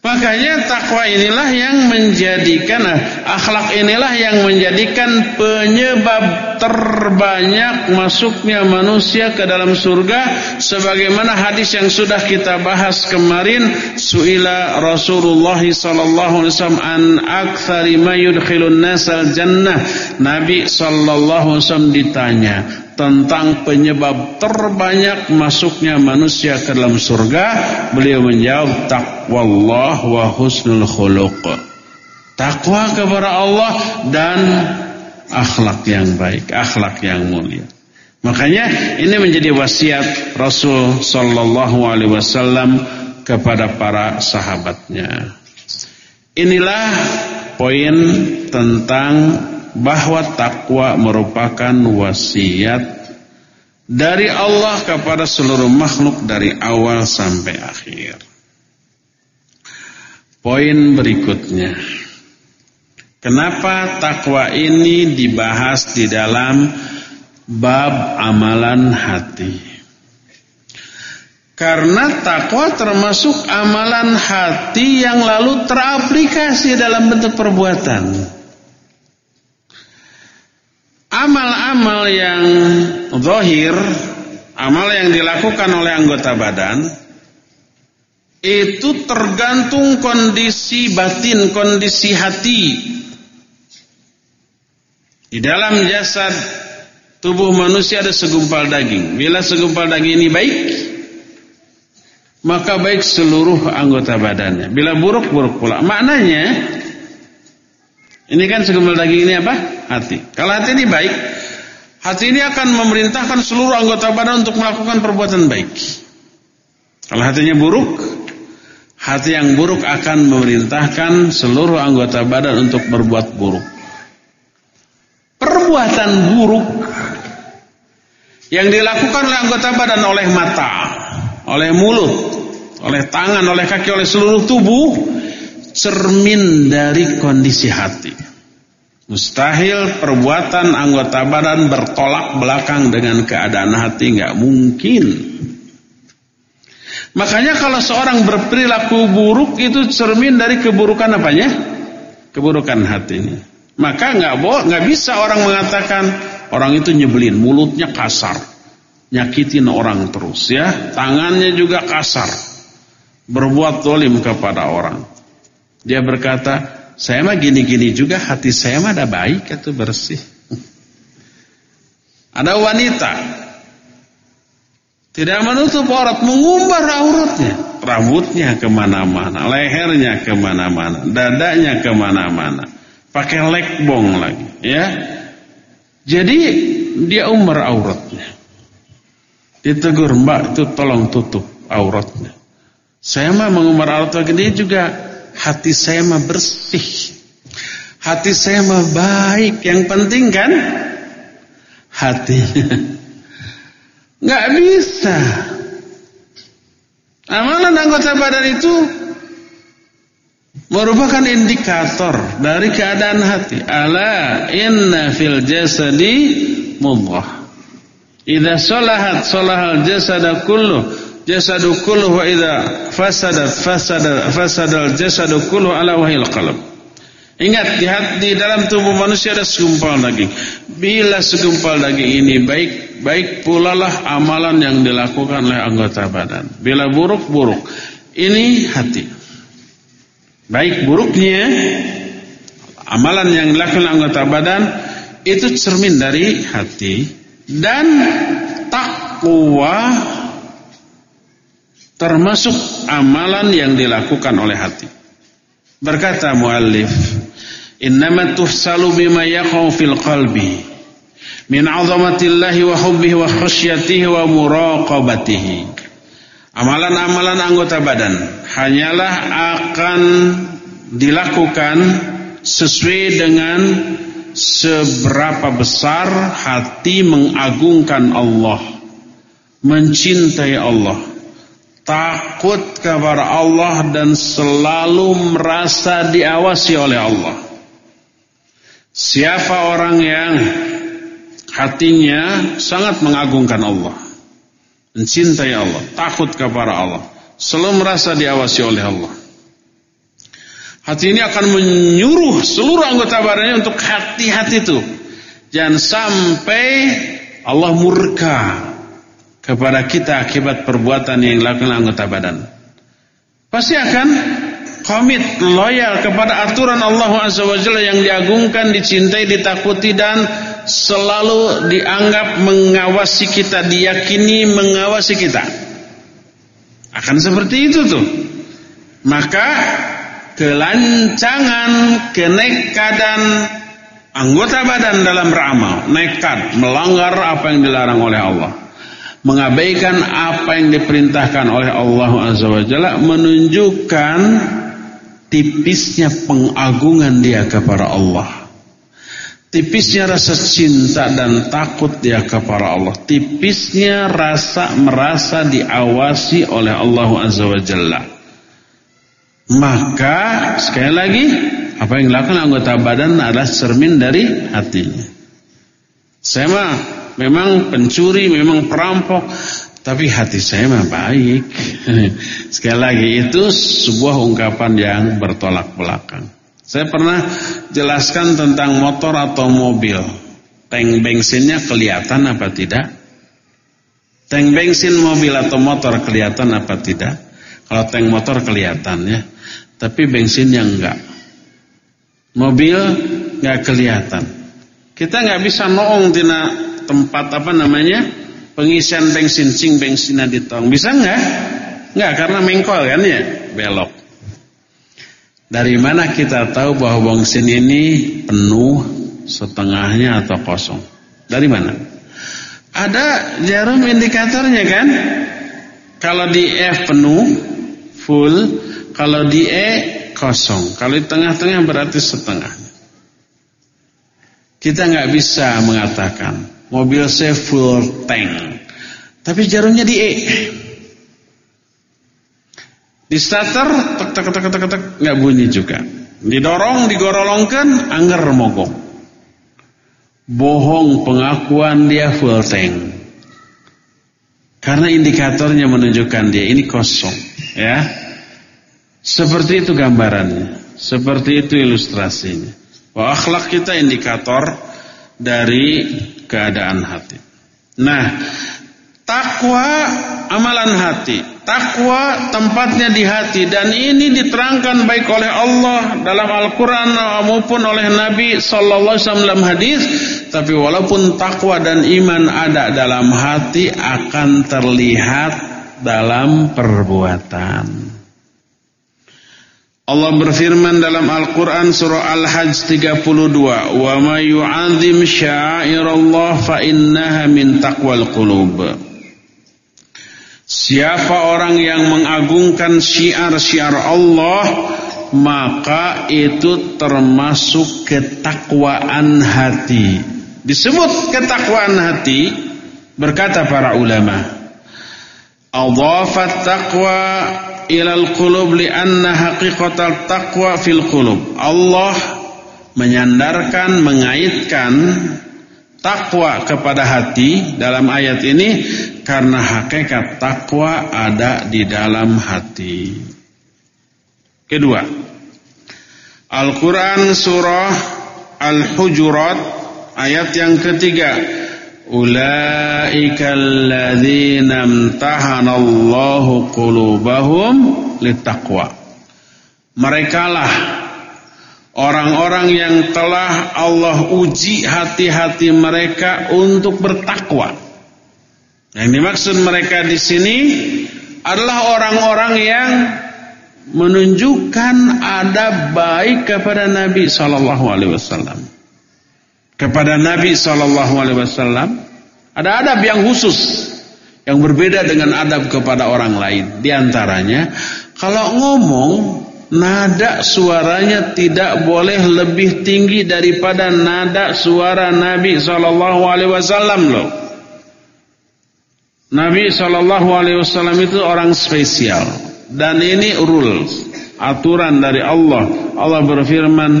Speaker 1: Makanya takwa inilah yang menjadikan akhlak inilah yang menjadikan penyebab terbanyak masuknya manusia ke dalam surga. Sebagaimana hadis yang sudah kita bahas kemarin suila Rasulullah sallallahu alaihi wasallam an aktsari ma yudkhilun nasal jannah. Nabi sallallahu alaihi wasallam ditanya tentang penyebab terbanyak masuknya manusia ke dalam surga beliau menjawab taqwallah wa husnul khuluq. Takwa kepada Allah dan akhlak yang baik akhlak yang mulia. Makanya ini menjadi wasiat Rasul sallallahu alaihi wasallam kepada para sahabatnya. Inilah poin tentang bahwa takwa merupakan wasiat dari Allah kepada seluruh makhluk dari awal sampai akhir. Poin berikutnya. Kenapa takwa ini dibahas di dalam bab amalan hati? Karena takwa termasuk amalan hati yang lalu teraplikasi dalam bentuk perbuatan amal-amal yang zahir, amal yang dilakukan oleh anggota badan itu tergantung kondisi batin, kondisi hati. Di dalam jasad tubuh manusia ada segumpal daging. Bila segumpal daging ini baik, maka baik seluruh anggota badannya. Bila buruk, buruk pula. Maknanya ini kan segumpal daging ini apa? Hati. Kalau hati ini baik, hati ini akan memerintahkan seluruh anggota badan untuk melakukan perbuatan baik. Kalau hatinya buruk, hati yang buruk akan memerintahkan seluruh anggota badan untuk berbuat buruk. Perbuatan buruk yang dilakukan oleh anggota badan oleh mata, oleh mulut, oleh tangan, oleh kaki, oleh seluruh tubuh cermin dari kondisi hati. Mustahil perbuatan anggota badan bertolak belakang dengan keadaan hati nggak mungkin. Makanya kalau seorang berperilaku buruk itu cermin dari keburukan apanya? Keburukan hatinya. Maka nggak boleh, nggak bisa orang mengatakan orang itu nyebelin, mulutnya kasar, nyakitin orang terus ya, tangannya juga kasar, berbuat dolim kepada orang. Dia berkata, saya mah gini-gini juga, hati saya mah ada baik atau bersih. [LAUGHS] Ada wanita tidak menutup aurat, mengumbar auratnya, rambutnya ke mana-mana, lehernya ke mana-mana, dadanya ke mana-mana, pakai lekbong lagi, ya. Jadi dia umbar auratnya. Ditegur mbak itu tolong tutup auratnya. Saya mah mengumbar aurat lagi dia juga hati saya mah bersih. Hati saya mah baik. Yang penting kan hatinya. [LAUGHS] Nggak bisa. Amalan anggota badan itu merupakan indikator dari keadaan hati. Ala inna fil jasadi mudghah. Idza salahat salahal jasada kullu jasadu kulluhu wa idza fasadat fasada fasadal jasadu kulluhu ala wahil qalb. Ingat di, hati, dalam tubuh manusia ada segumpal daging. Bila segumpal daging ini baik, baik pula lah amalan yang dilakukan oleh anggota badan. Bila buruk, buruk. Ini hati. Baik buruknya amalan yang dilakukan oleh anggota badan itu cermin dari hati dan takwa termasuk amalan yang dilakukan oleh hati. Berkata muallif, "Innama tuhsalu bima yaqau fil qalbi min 'azamatillahi wa hubbihi wa khasyatihi wa muraqabatihi." Amalan-amalan anggota badan hanyalah akan dilakukan sesuai dengan seberapa besar hati mengagungkan Allah, mencintai Allah, takut kepada Allah dan selalu merasa diawasi oleh Allah. Siapa orang yang hatinya sangat mengagungkan Allah, mencintai Allah, takut kepada Allah, selalu merasa diawasi oleh Allah. Hati ini akan menyuruh seluruh anggota badannya untuk hati-hati itu. Jangan sampai Allah murka kepada kita akibat perbuatan yang dilakukan anggota badan. Pasti akan komit, loyal kepada aturan Allah Azza wa Jalla yang diagungkan, dicintai, ditakuti dan selalu dianggap mengawasi kita, diyakini mengawasi kita. Akan seperti itu tuh. Maka kelancangan, kenekadan anggota badan dalam beramal, nekat melanggar apa yang dilarang oleh Allah, mengabaikan apa yang diperintahkan oleh Allah Azza wa Jalla menunjukkan tipisnya pengagungan dia kepada Allah. Tipisnya rasa cinta dan takut dia kepada Allah. Tipisnya rasa merasa diawasi oleh Allah Azza wa Jalla. Maka sekali lagi apa yang dilakukan anggota badan adalah cermin dari hatinya. Saya mah memang pencuri, memang perampok, tapi hati saya mah baik. [LAUGHS] Sekali lagi itu sebuah ungkapan yang bertolak belakang. Saya pernah jelaskan tentang motor atau mobil. Tank bensinnya kelihatan apa tidak? Tank bensin mobil atau motor kelihatan apa tidak? Kalau tank motor kelihatan ya tapi bensinnya enggak. Mobil enggak kelihatan. Kita enggak bisa noong tina tempat apa namanya pengisian bensin cing bensinnya di tong. Bisa enggak? Enggak karena mengkol kan ya, belok. Dari mana kita tahu bahwa bensin ini penuh setengahnya atau kosong? Dari mana? Ada jarum indikatornya kan? Kalau di F penuh, full, kalau di E kosong. Kalau di tengah-tengah berarti setengah. Kita nggak bisa mengatakan mobil saya full tank. Tapi jarumnya di E. Di starter tek tek tek tek tek nggak bunyi juga. Didorong, digorolongkan, angger mogok. Bohong pengakuan dia full tank. Karena indikatornya menunjukkan dia ini kosong, ya. Seperti itu gambarannya. Seperti itu ilustrasinya. Wah, akhlak kita indikator dari keadaan hati. Nah, takwa amalan hati. Takwa tempatnya di hati dan ini diterangkan baik oleh Allah dalam Al-Qur'an maupun oleh Nabi sallallahu alaihi wasallam dalam hadis, tapi walaupun takwa dan iman ada dalam hati akan terlihat dalam perbuatan. Allah berfirman dalam Al-Quran surah Al-Hajj 32 Wa ma yu'adzim sya'irallah fa innaha min taqwal qulub. Siapa orang yang mengagungkan syiar-syiar Allah Maka itu termasuk ketakwaan hati. Disebut ketakwaan hati Berkata para ulama Adhafat taqwa ilal qulub li'anna haqiqatal taqwa fil qulub. Allah menyandarkan, mengaitkan takwa kepada hati dalam ayat ini Karena hakikat takwa ada di dalam hati. Kedua, Al-Quran surah Al-Hujurat ayat yang ketiga. Ulaika alladzina amtahanallahu qulubahum littaqwa. Merekalah orang-orang yang telah Allah uji hati-hati mereka untuk bertakwa. Yang dimaksud mereka di sini adalah orang-orang yang menunjukkan adab baik kepada Nabi sallallahu alaihi wasallam. Kepada Nabi sallallahu alaihi wasallam ada adab yang khusus yang berbeda dengan adab kepada orang lain. Di antaranya kalau ngomong nada suaranya tidak boleh lebih tinggi daripada nada suara Nabi sallallahu alaihi wasallam loh. Nabi sallallahu alaihi wasallam itu orang spesial. Dan ini rules, aturan dari Allah. Allah berfirman,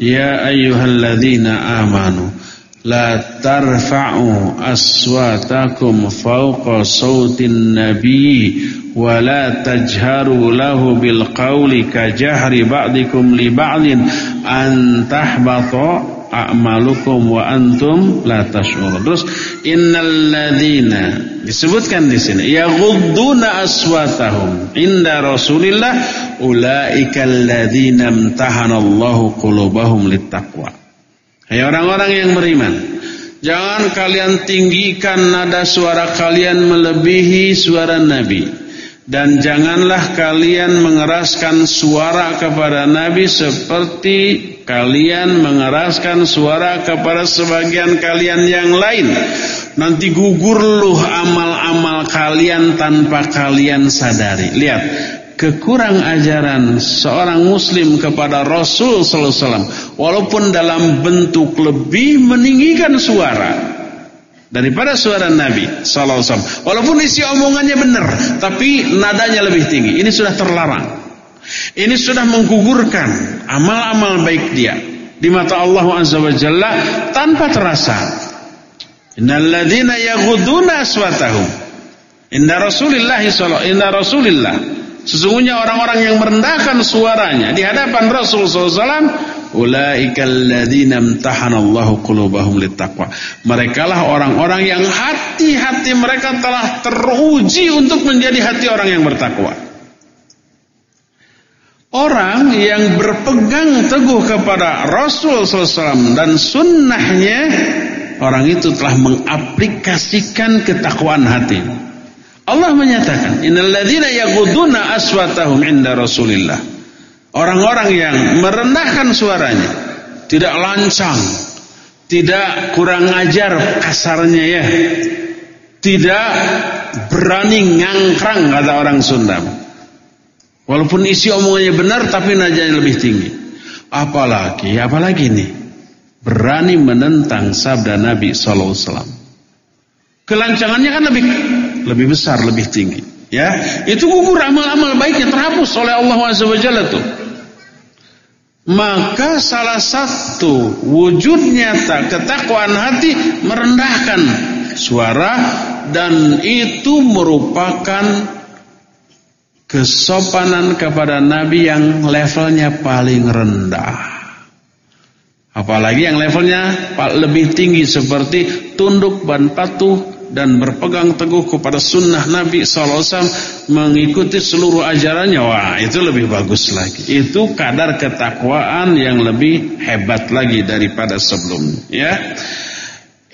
Speaker 1: يا أيها الذين آمنوا لا ترفعوا أصواتكم فوق صوت النبي ولا تجهروا له بالقول كجهر بعضكم لبعض أن تحبط a'malukum wa antum la tash'urun. Terus innal ladzina disebutkan di sini yaghudduna aswatahum inda Rasulillah ulaikal ladzina imtahanallahu qulubahum littaqwa. Hai orang-orang yang beriman, jangan kalian tinggikan nada suara kalian melebihi suara Nabi. Dan janganlah kalian mengeraskan suara kepada Nabi seperti kalian mengeraskan suara kepada sebagian kalian yang lain. Nanti gugur luh amal-amal kalian tanpa kalian sadari. Lihat, kekurang ajaran seorang muslim kepada Rasul sallallahu alaihi walaupun dalam bentuk lebih meninggikan suara daripada suara Nabi sallallahu alaihi. Walaupun isi omongannya benar, tapi nadanya lebih tinggi. Ini sudah terlarang. Ini sudah menggugurkan amal-amal baik dia di mata Allah Azza wa Jalla tanpa terasa. Innal ladzina yaghudduna aswatahum inda Rasulillah sallallahu inda Rasulillah. Sesungguhnya orang-orang yang merendahkan suaranya di hadapan Rasul sallallahu alaihi wasallam Ulaikal ladzina imtahanallahu qulubahum littaqwa. Merekalah orang-orang yang hati-hati mereka telah teruji untuk menjadi hati orang yang bertakwa. Orang yang berpegang teguh kepada Rasul SAW dan sunnahnya Orang itu telah mengaplikasikan ketakwaan hati Allah menyatakan Innalladzina yaguduna aswatahum inda Rasulillah Orang-orang yang merendahkan suaranya, tidak lancang, tidak kurang ajar kasarnya ya. Tidak berani ngangkrang kata orang Sunda. Walaupun isi omongannya benar tapi nadanya lebih tinggi. Apalagi, apalagi nih berani menentang sabda Nabi sallallahu alaihi wasallam. Kelancangannya kan lebih lebih besar, lebih tinggi. Ya, itu gugur amal-amal baiknya terhapus oleh Allah Azza wa Jalla tuh. Maka salah satu wujud nyata ketakwaan hati merendahkan suara dan itu merupakan kesopanan kepada Nabi yang levelnya paling rendah. Apalagi yang levelnya lebih tinggi seperti tunduk dan patuh dan berpegang teguh kepada sunnah Nabi SAW mengikuti seluruh ajarannya. Wah itu lebih bagus lagi. Itu kadar ketakwaan yang lebih hebat lagi daripada sebelumnya ya.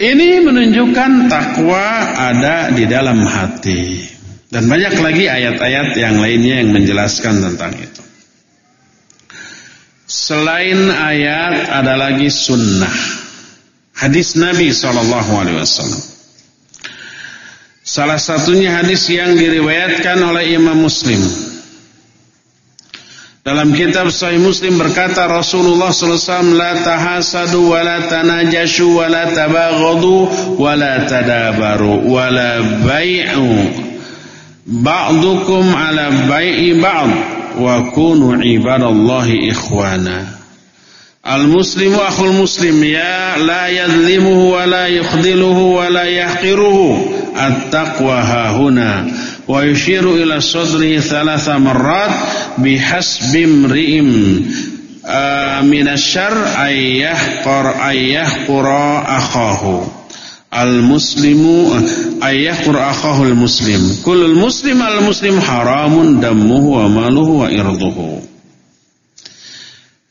Speaker 1: Ini menunjukkan takwa ada di dalam hati dan banyak lagi ayat-ayat yang lainnya yang menjelaskan tentang itu. Selain ayat ada lagi sunnah. Hadis Nabi SAW Salah satunya hadis yang diriwayatkan oleh Imam Muslim. Dalam kitab Sahih Muslim berkata Rasulullah SAW la tahasadu wa la tanajashu wa la tabaghadu wa la tadabaru wa la bai'u ba'dukum ala bai'i ba'd wa kunu ibadallahi ikhwana. Al-muslimu akhul muslim ya la yadlimuhu wa la yukhdiluhu wa la yahqiruhu at-taqwa hahuna wa yushiru ila sadrihi thalatha marrat bihasbi imri'im uh, minasyar ayyah qar ayyah qura akhahu al muslimu ayyah qura akhahu al muslim kullul muslim al muslim haramun damuhu wa maluhu wa irduhu.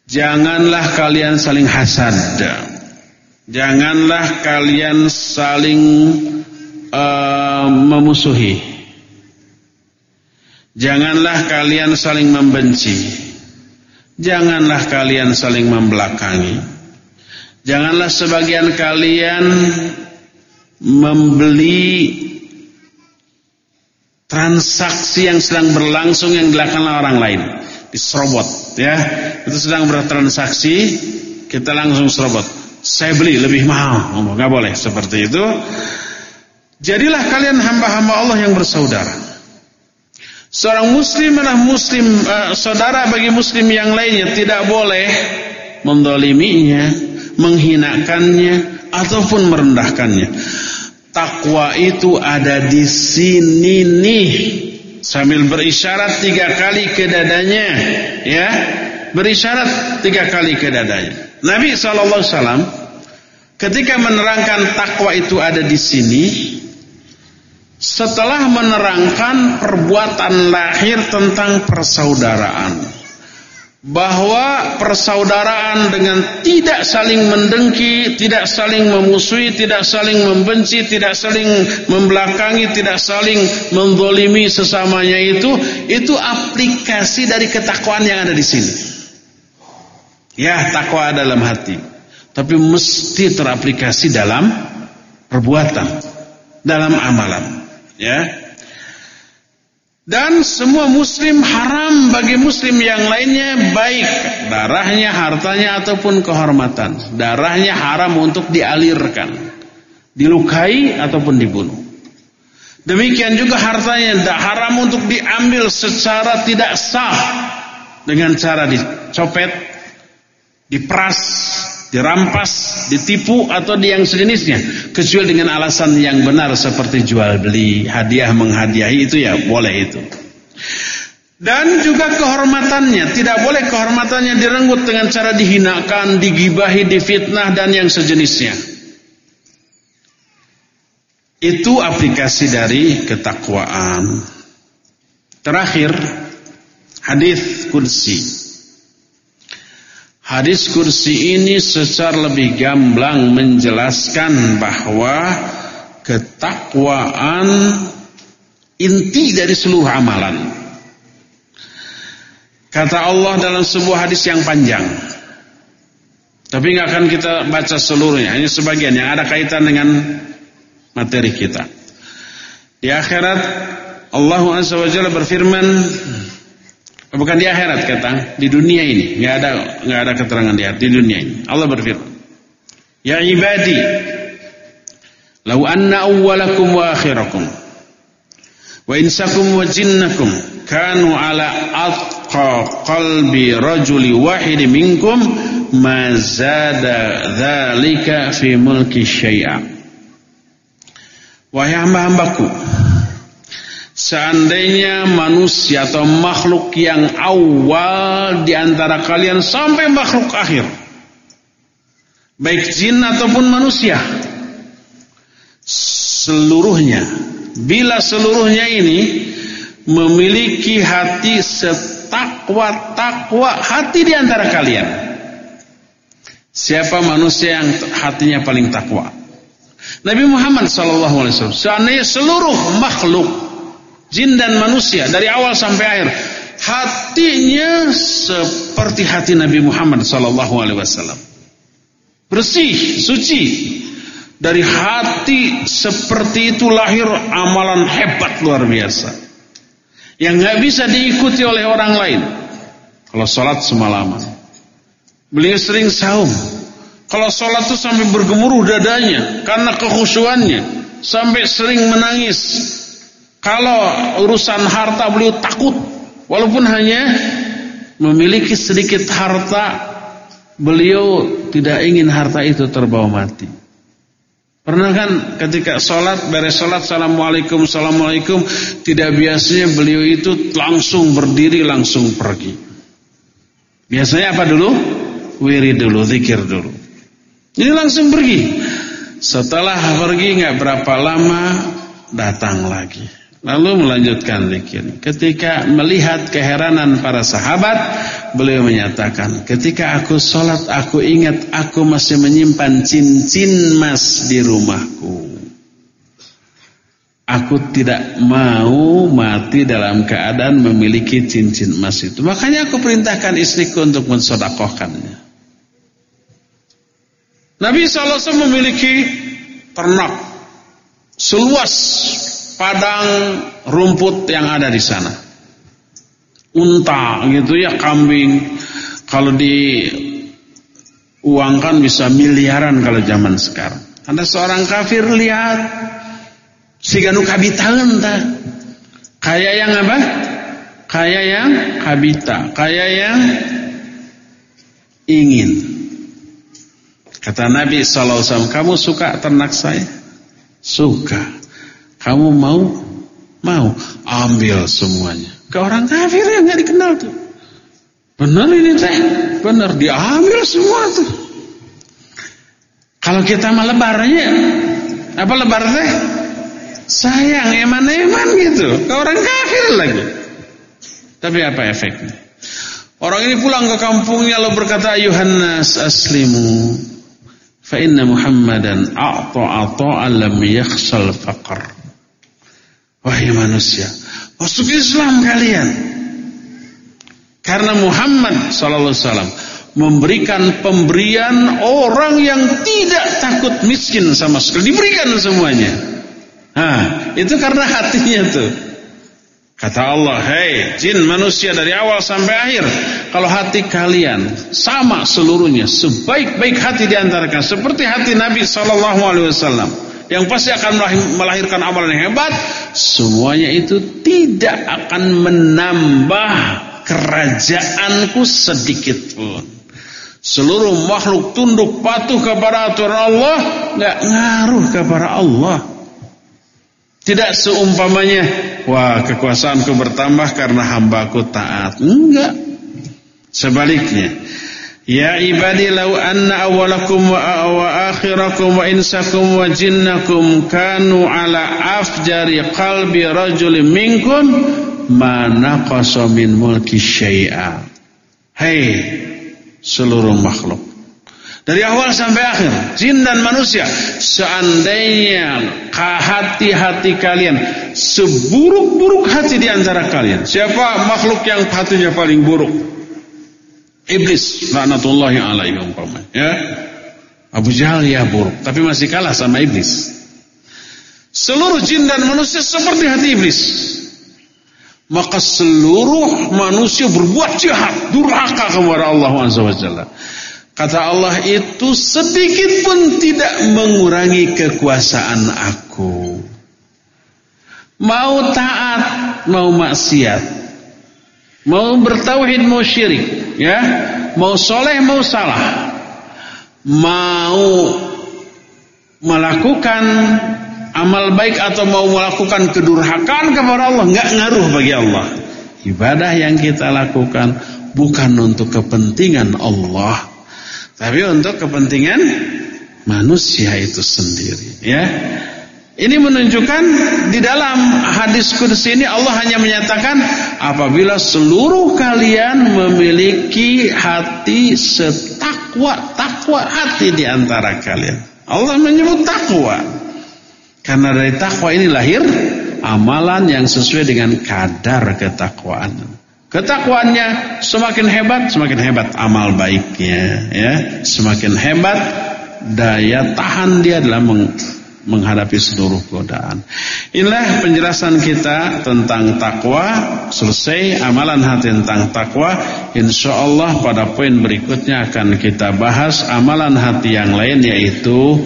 Speaker 1: Janganlah kalian saling hasad. Janganlah kalian saling uh, memusuhi. Janganlah kalian saling membenci. Janganlah kalian saling membelakangi. Janganlah sebagian kalian membeli transaksi yang sedang berlangsung yang dilakukan orang lain. Diserobot ya. Itu sedang bertransaksi, kita langsung serobot. Saya beli lebih mahal. Nggak boleh seperti itu. Jadilah kalian hamba-hamba Allah yang bersaudara. Seorang muslim adalah muslim uh, saudara bagi muslim yang lainnya tidak boleh mendoliminya, menghinakannya ataupun merendahkannya. Takwa itu ada di sini nih. Sambil berisyarat tiga kali ke dadanya, ya. Berisyarat tiga kali ke dadanya. Nabi SAW ketika menerangkan takwa itu ada di sini, setelah menerangkan perbuatan lahir tentang persaudaraan bahwa persaudaraan dengan tidak saling mendengki, tidak saling memusuhi, tidak saling membenci, tidak saling membelakangi, tidak saling mendolimi sesamanya itu, itu aplikasi dari ketakwaan yang ada di sini. Ya, takwa dalam hati, tapi mesti teraplikasi dalam perbuatan, dalam amalan. Ya. Dan semua muslim haram bagi muslim yang lainnya baik darahnya, hartanya ataupun kehormatan. Darahnya haram untuk dialirkan, dilukai ataupun dibunuh. Demikian juga hartanya tidak haram untuk diambil secara tidak sah dengan cara dicopet, diperas, dirampas, ditipu atau di yang sejenisnya kecuali dengan alasan yang benar seperti jual beli, hadiah menghadiahi itu ya boleh itu. Dan juga kehormatannya, tidak boleh kehormatannya direnggut dengan cara dihinakan, digibahi, difitnah dan yang sejenisnya. Itu aplikasi dari ketakwaan. Terakhir, hadis kursi. Hadis kursi ini secara lebih gamblang menjelaskan bahwa ketakwaan inti dari seluruh amalan. Kata Allah dalam sebuah hadis yang panjang. Tapi nggak akan kita baca seluruhnya, hanya sebagian yang ada kaitan dengan materi kita. Di akhirat Allah Azza wa berfirman Bukan di akhirat kata, di dunia ini nggak ada nggak ada keterangan di di dunia ini. Allah berfirman, Ya ibadi, lau anna awwalakum wa akhirakum wa insakum wa jinnakum kanu ala atqa qalbi rajuli wahid minkum ma zada dzalika fi mulki syai'a. Wahai hamba-hambaku, Seandainya manusia atau makhluk yang awal di antara kalian sampai makhluk akhir. Baik jin ataupun manusia. Seluruhnya. Bila seluruhnya ini memiliki hati setakwa-takwa hati di antara kalian. Siapa manusia yang hatinya paling takwa? Nabi Muhammad SAW. Seandainya seluruh makhluk jin dan manusia dari awal sampai akhir. Hatinya seperti hati Nabi Muhammad sallallahu alaihi wasallam. Bersih suci. Dari hati seperti itu lahir amalan hebat luar biasa. Yang nggak bisa diikuti oleh orang lain. Kalau sholat semalaman. Beliau sering saum. Kalau sholat itu sampai bergemuruh dadanya karena kekhusyuannya sampai sering menangis kalau urusan harta beliau takut walaupun hanya memiliki sedikit harta beliau tidak ingin harta itu terbawa mati. Pernah kan ketika sholat, beres sholat, Assalamualaikum, Assalamualaikum. Tidak biasanya beliau itu langsung berdiri, langsung pergi. Biasanya apa dulu? Wiri dulu, zikir dulu. Ini langsung pergi. Setelah pergi nggak berapa lama, datang lagi. Lalu melanjutkan zikir. Ketika melihat keheranan para sahabat, beliau menyatakan, ketika aku sholat, aku ingat aku masih menyimpan cincin emas di rumahku. Aku tidak mau mati dalam keadaan memiliki cincin emas itu. Makanya aku perintahkan istriku untuk mensodakohkannya. Nabi SAW memiliki ternak seluas padang rumput yang ada di sana. Unta gitu ya, kambing. Kalau diuangkan bisa miliaran kalau zaman sekarang. Ada seorang kafir lihat si ganu kabitaeun tah. Kayak yang apa? Kayak yang habita, kayak yang ingin. Kata Nabi SAW, kamu suka ternak saya? Suka. Kamu mau? Mau. Ambil semuanya. Ke orang kafir yang gak dikenal tuh. Benar ini teh. Benar. Diambil semua tuh. Kalau kita mah lebarnya. Apa lebar teh? Sayang eman-eman gitu. Ke orang kafir lagi. Tapi apa efeknya? Orang ini pulang ke kampungnya lalu berkata Yohanes aslimu fa inna Muhammadan a'ta ata'an lam yakhshal faqr. Wahai manusia, masuk Islam kalian. Karena Muhammad sallallahu alaihi wasallam memberikan pemberian orang yang tidak takut miskin sama sekali, diberikan semuanya. Nah, itu karena hatinya tuh. Kata Allah, hei jin manusia dari awal sampai akhir, kalau hati kalian sama seluruhnya, sebaik-baik hati diantarakan, seperti hati Nabi Sallallahu Alaihi Wasallam, yang pasti akan melahirkan amalan yang hebat, semuanya itu tidak akan menambah kerajaanku sedikit pun. Seluruh makhluk tunduk patuh kepada aturan Allah, nggak ngaruh kepada Allah. Tidak seumpamanya, wah kekuasaanku bertambah karena hambaku taat. Enggak. Sebaliknya, Ya ibadi law anna awalakum wa akhirakum wa insakum wa jinnakum kanu ala afjari qalbi rajulin minkum ma naqasa min mulki syai'a. Hei seluruh makhluk dari awal sampai akhir, jin dan manusia, seandainya hati-hati kalian seburuk-buruk hati di antara kalian. Siapa makhluk yang hatinya paling buruk? Iblis laknatullahi alaihi umpamanya ya. Abu Jahal ya buruk, tapi masih kalah sama iblis. Seluruh jin dan manusia seperti hati iblis. Maka seluruh manusia berbuat jahat, durhaka kepada Allah SWT. Kata Allah itu sedikit pun tidak mengurangi kekuasaan aku. Mau taat, mau maksiat. Mau bertauhid mau syirik, ya. Mau soleh mau salah. Mau melakukan amal baik atau mau melakukan kedurhakaan kepada Allah nggak ngaruh bagi Allah. Ibadah yang kita lakukan bukan untuk kepentingan Allah, tapi untuk kepentingan manusia itu sendiri, ya. Ini menunjukkan di dalam hadis kursi ini Allah hanya menyatakan apabila seluruh kalian memiliki hati setakwa, takwa hati di antara kalian. Allah menyebut takwa. Karena dari takwa ini lahir amalan yang sesuai dengan kadar ketakwaan. Ketakwaannya semakin hebat, semakin hebat amal baiknya, ya. Semakin hebat daya tahan dia dalam menghadapi seluruh godaan. Inilah penjelasan kita tentang takwa. Selesai amalan hati tentang takwa. Insya Allah pada poin berikutnya akan kita bahas amalan hati yang lain yaitu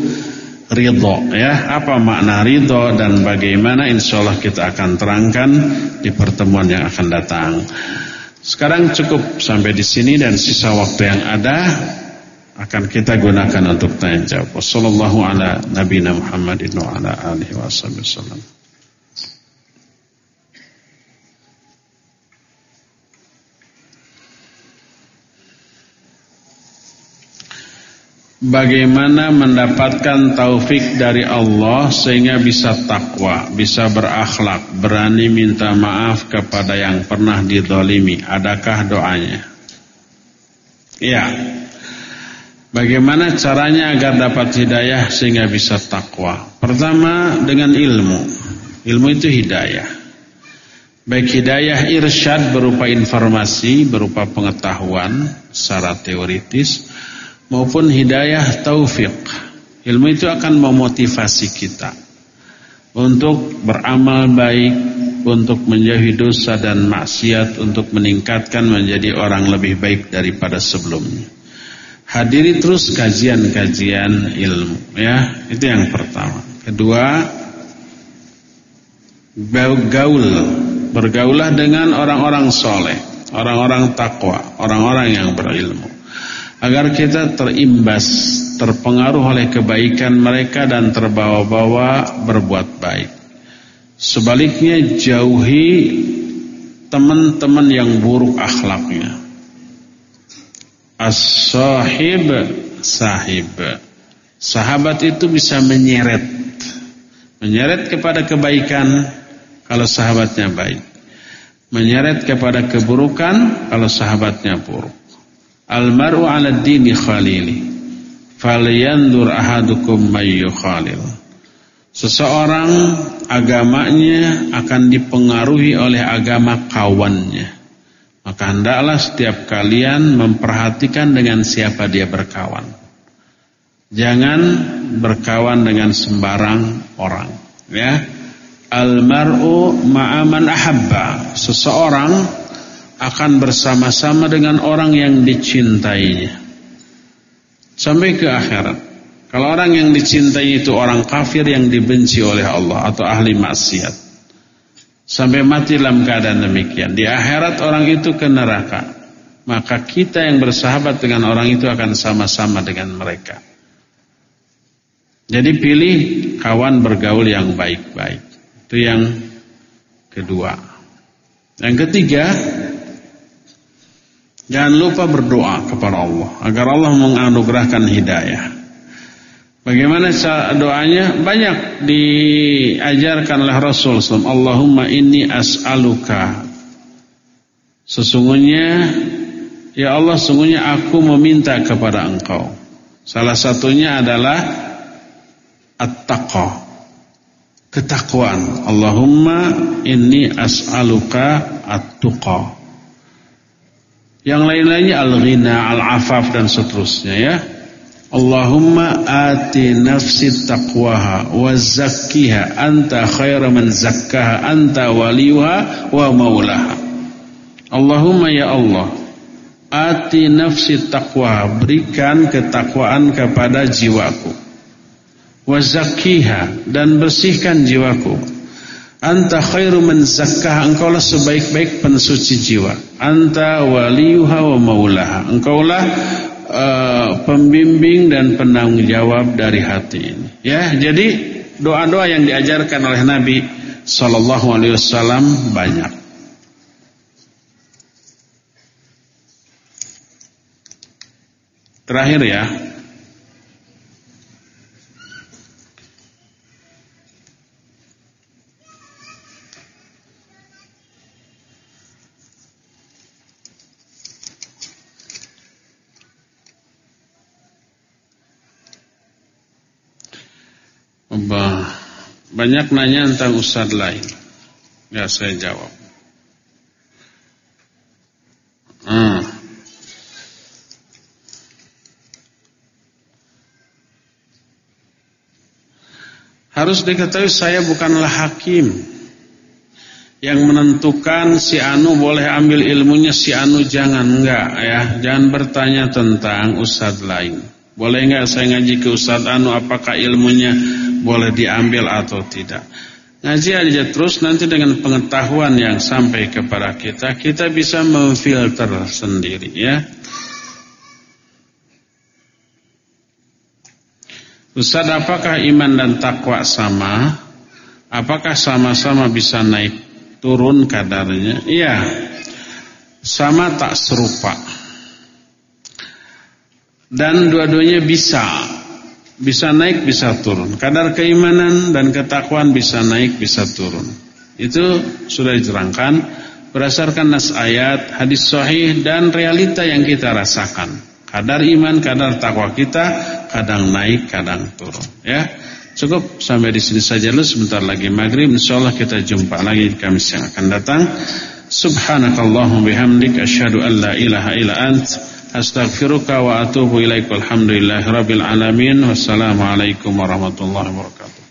Speaker 1: ridho. Ya, apa makna ridho dan bagaimana insya Allah kita akan terangkan di pertemuan yang akan datang. Sekarang cukup sampai di sini dan sisa waktu yang ada akan kita gunakan untuk tanya jawab. Wassallallahu ala nabiyina Muhammadin wa ala alihi wasallam. Bagaimana mendapatkan taufik dari Allah sehingga bisa takwa, bisa berakhlak, berani minta maaf kepada yang pernah didolimi. Adakah doanya? Ya. Bagaimana caranya agar dapat hidayah sehingga bisa takwa? Pertama dengan ilmu. Ilmu itu hidayah. Baik hidayah irsyad berupa informasi, berupa pengetahuan secara teoritis maupun hidayah taufik. Ilmu itu akan memotivasi kita untuk beramal baik, untuk menjauhi dosa dan maksiat, untuk meningkatkan menjadi orang lebih baik daripada sebelumnya. Hadiri terus kajian-kajian ilmu, ya. Itu yang pertama. Kedua, gaul, bergaulah dengan orang-orang soleh, orang-orang takwa, orang-orang yang berilmu agar kita terimbas, terpengaruh oleh kebaikan mereka dan terbawa-bawa berbuat baik. Sebaliknya jauhi teman-teman yang buruk akhlaknya. As-sahib sahib. Sahabat itu bisa menyeret. Menyeret kepada kebaikan kalau sahabatnya baik. Menyeret kepada keburukan kalau sahabatnya buruk. Al-mar'u 'ala dini khalili. Falyandur ahadukum mayyu khalil. Seseorang agamanya akan dipengaruhi oleh agama kawannya. Maka hendaklah setiap kalian memperhatikan dengan siapa dia berkawan. Jangan berkawan dengan sembarang orang, ya. Al-mar'u ma'aman ahabba. Seseorang akan bersama-sama dengan orang yang dicintainya sampai ke akhirat. Kalau orang yang dicintai itu orang kafir yang dibenci oleh Allah atau ahli maksiat. Sampai mati dalam keadaan demikian. Di akhirat orang itu ke neraka. Maka kita yang bersahabat dengan orang itu akan sama-sama dengan mereka. Jadi pilih kawan bergaul yang baik-baik. Itu yang kedua. Yang ketiga, Jangan lupa berdoa kepada Allah agar Allah menganugerahkan hidayah. Bagaimana doanya? Banyak diajarkan oleh Rasul SAW. Allahumma inni as'aluka. Sesungguhnya, ya Allah, sesungguhnya aku meminta kepada engkau. Salah satunya adalah at-taqwa. Ketakwaan. Allahumma inni as'aluka at-tuqa. Yang lain-lainnya al-ghina, al-afaf dan seterusnya ya. Allahumma ati nafsi taqwaha wa zakkiha anta khaira man zakkaha anta waliyuha wa maulaha. Allahumma ya Allah ati nafsi taqwaha berikan ketakwaan kepada jiwaku. Wa zakkiha dan bersihkan jiwaku Anta khairu man zakkah Engkaulah sebaik-baik pensuci jiwa Anta waliyuha wa maulaha Engkaulah uh, pembimbing dan penanggung jawab dari hati ini. Ya jadi doa-doa yang diajarkan oleh Nabi Sallallahu alaihi wasallam banyak. Terakhir ya Banyak nanya tentang ustaz lain. Ya saya jawab. Hmm. Harus diketahui saya bukanlah hakim yang menentukan si Anu boleh ambil ilmunya si Anu jangan enggak ya jangan bertanya tentang ustaz lain boleh enggak saya ngaji ke ustaz Anu apakah ilmunya boleh diambil atau tidak. Ngaji aja terus nanti dengan pengetahuan yang sampai kepada kita, kita bisa memfilter sendiri ya. Ustaz apakah iman dan takwa sama? Apakah sama-sama bisa naik turun kadarnya? Iya. Sama tak serupa. Dan dua-duanya bisa. Bisa naik, bisa turun. Kadar keimanan dan ketakwaan bisa naik, bisa turun. Itu sudah diterangkan berdasarkan nas ayat, hadis sahih dan realita yang kita rasakan. Kadar iman, kadar takwa kita kadang naik, kadang turun. Ya, cukup sampai di sini saja lu sebentar lagi maghrib. Insyaallah kita jumpa lagi di Kamis yang akan datang. Subhanakallahumma bihamdik asyhadu an la ilaha illa ant astaghfiruka wa atubu ilaik. Walhamdulillahirabbil alamin. Wassalamualaikum warahmatullahi wabarakatuh.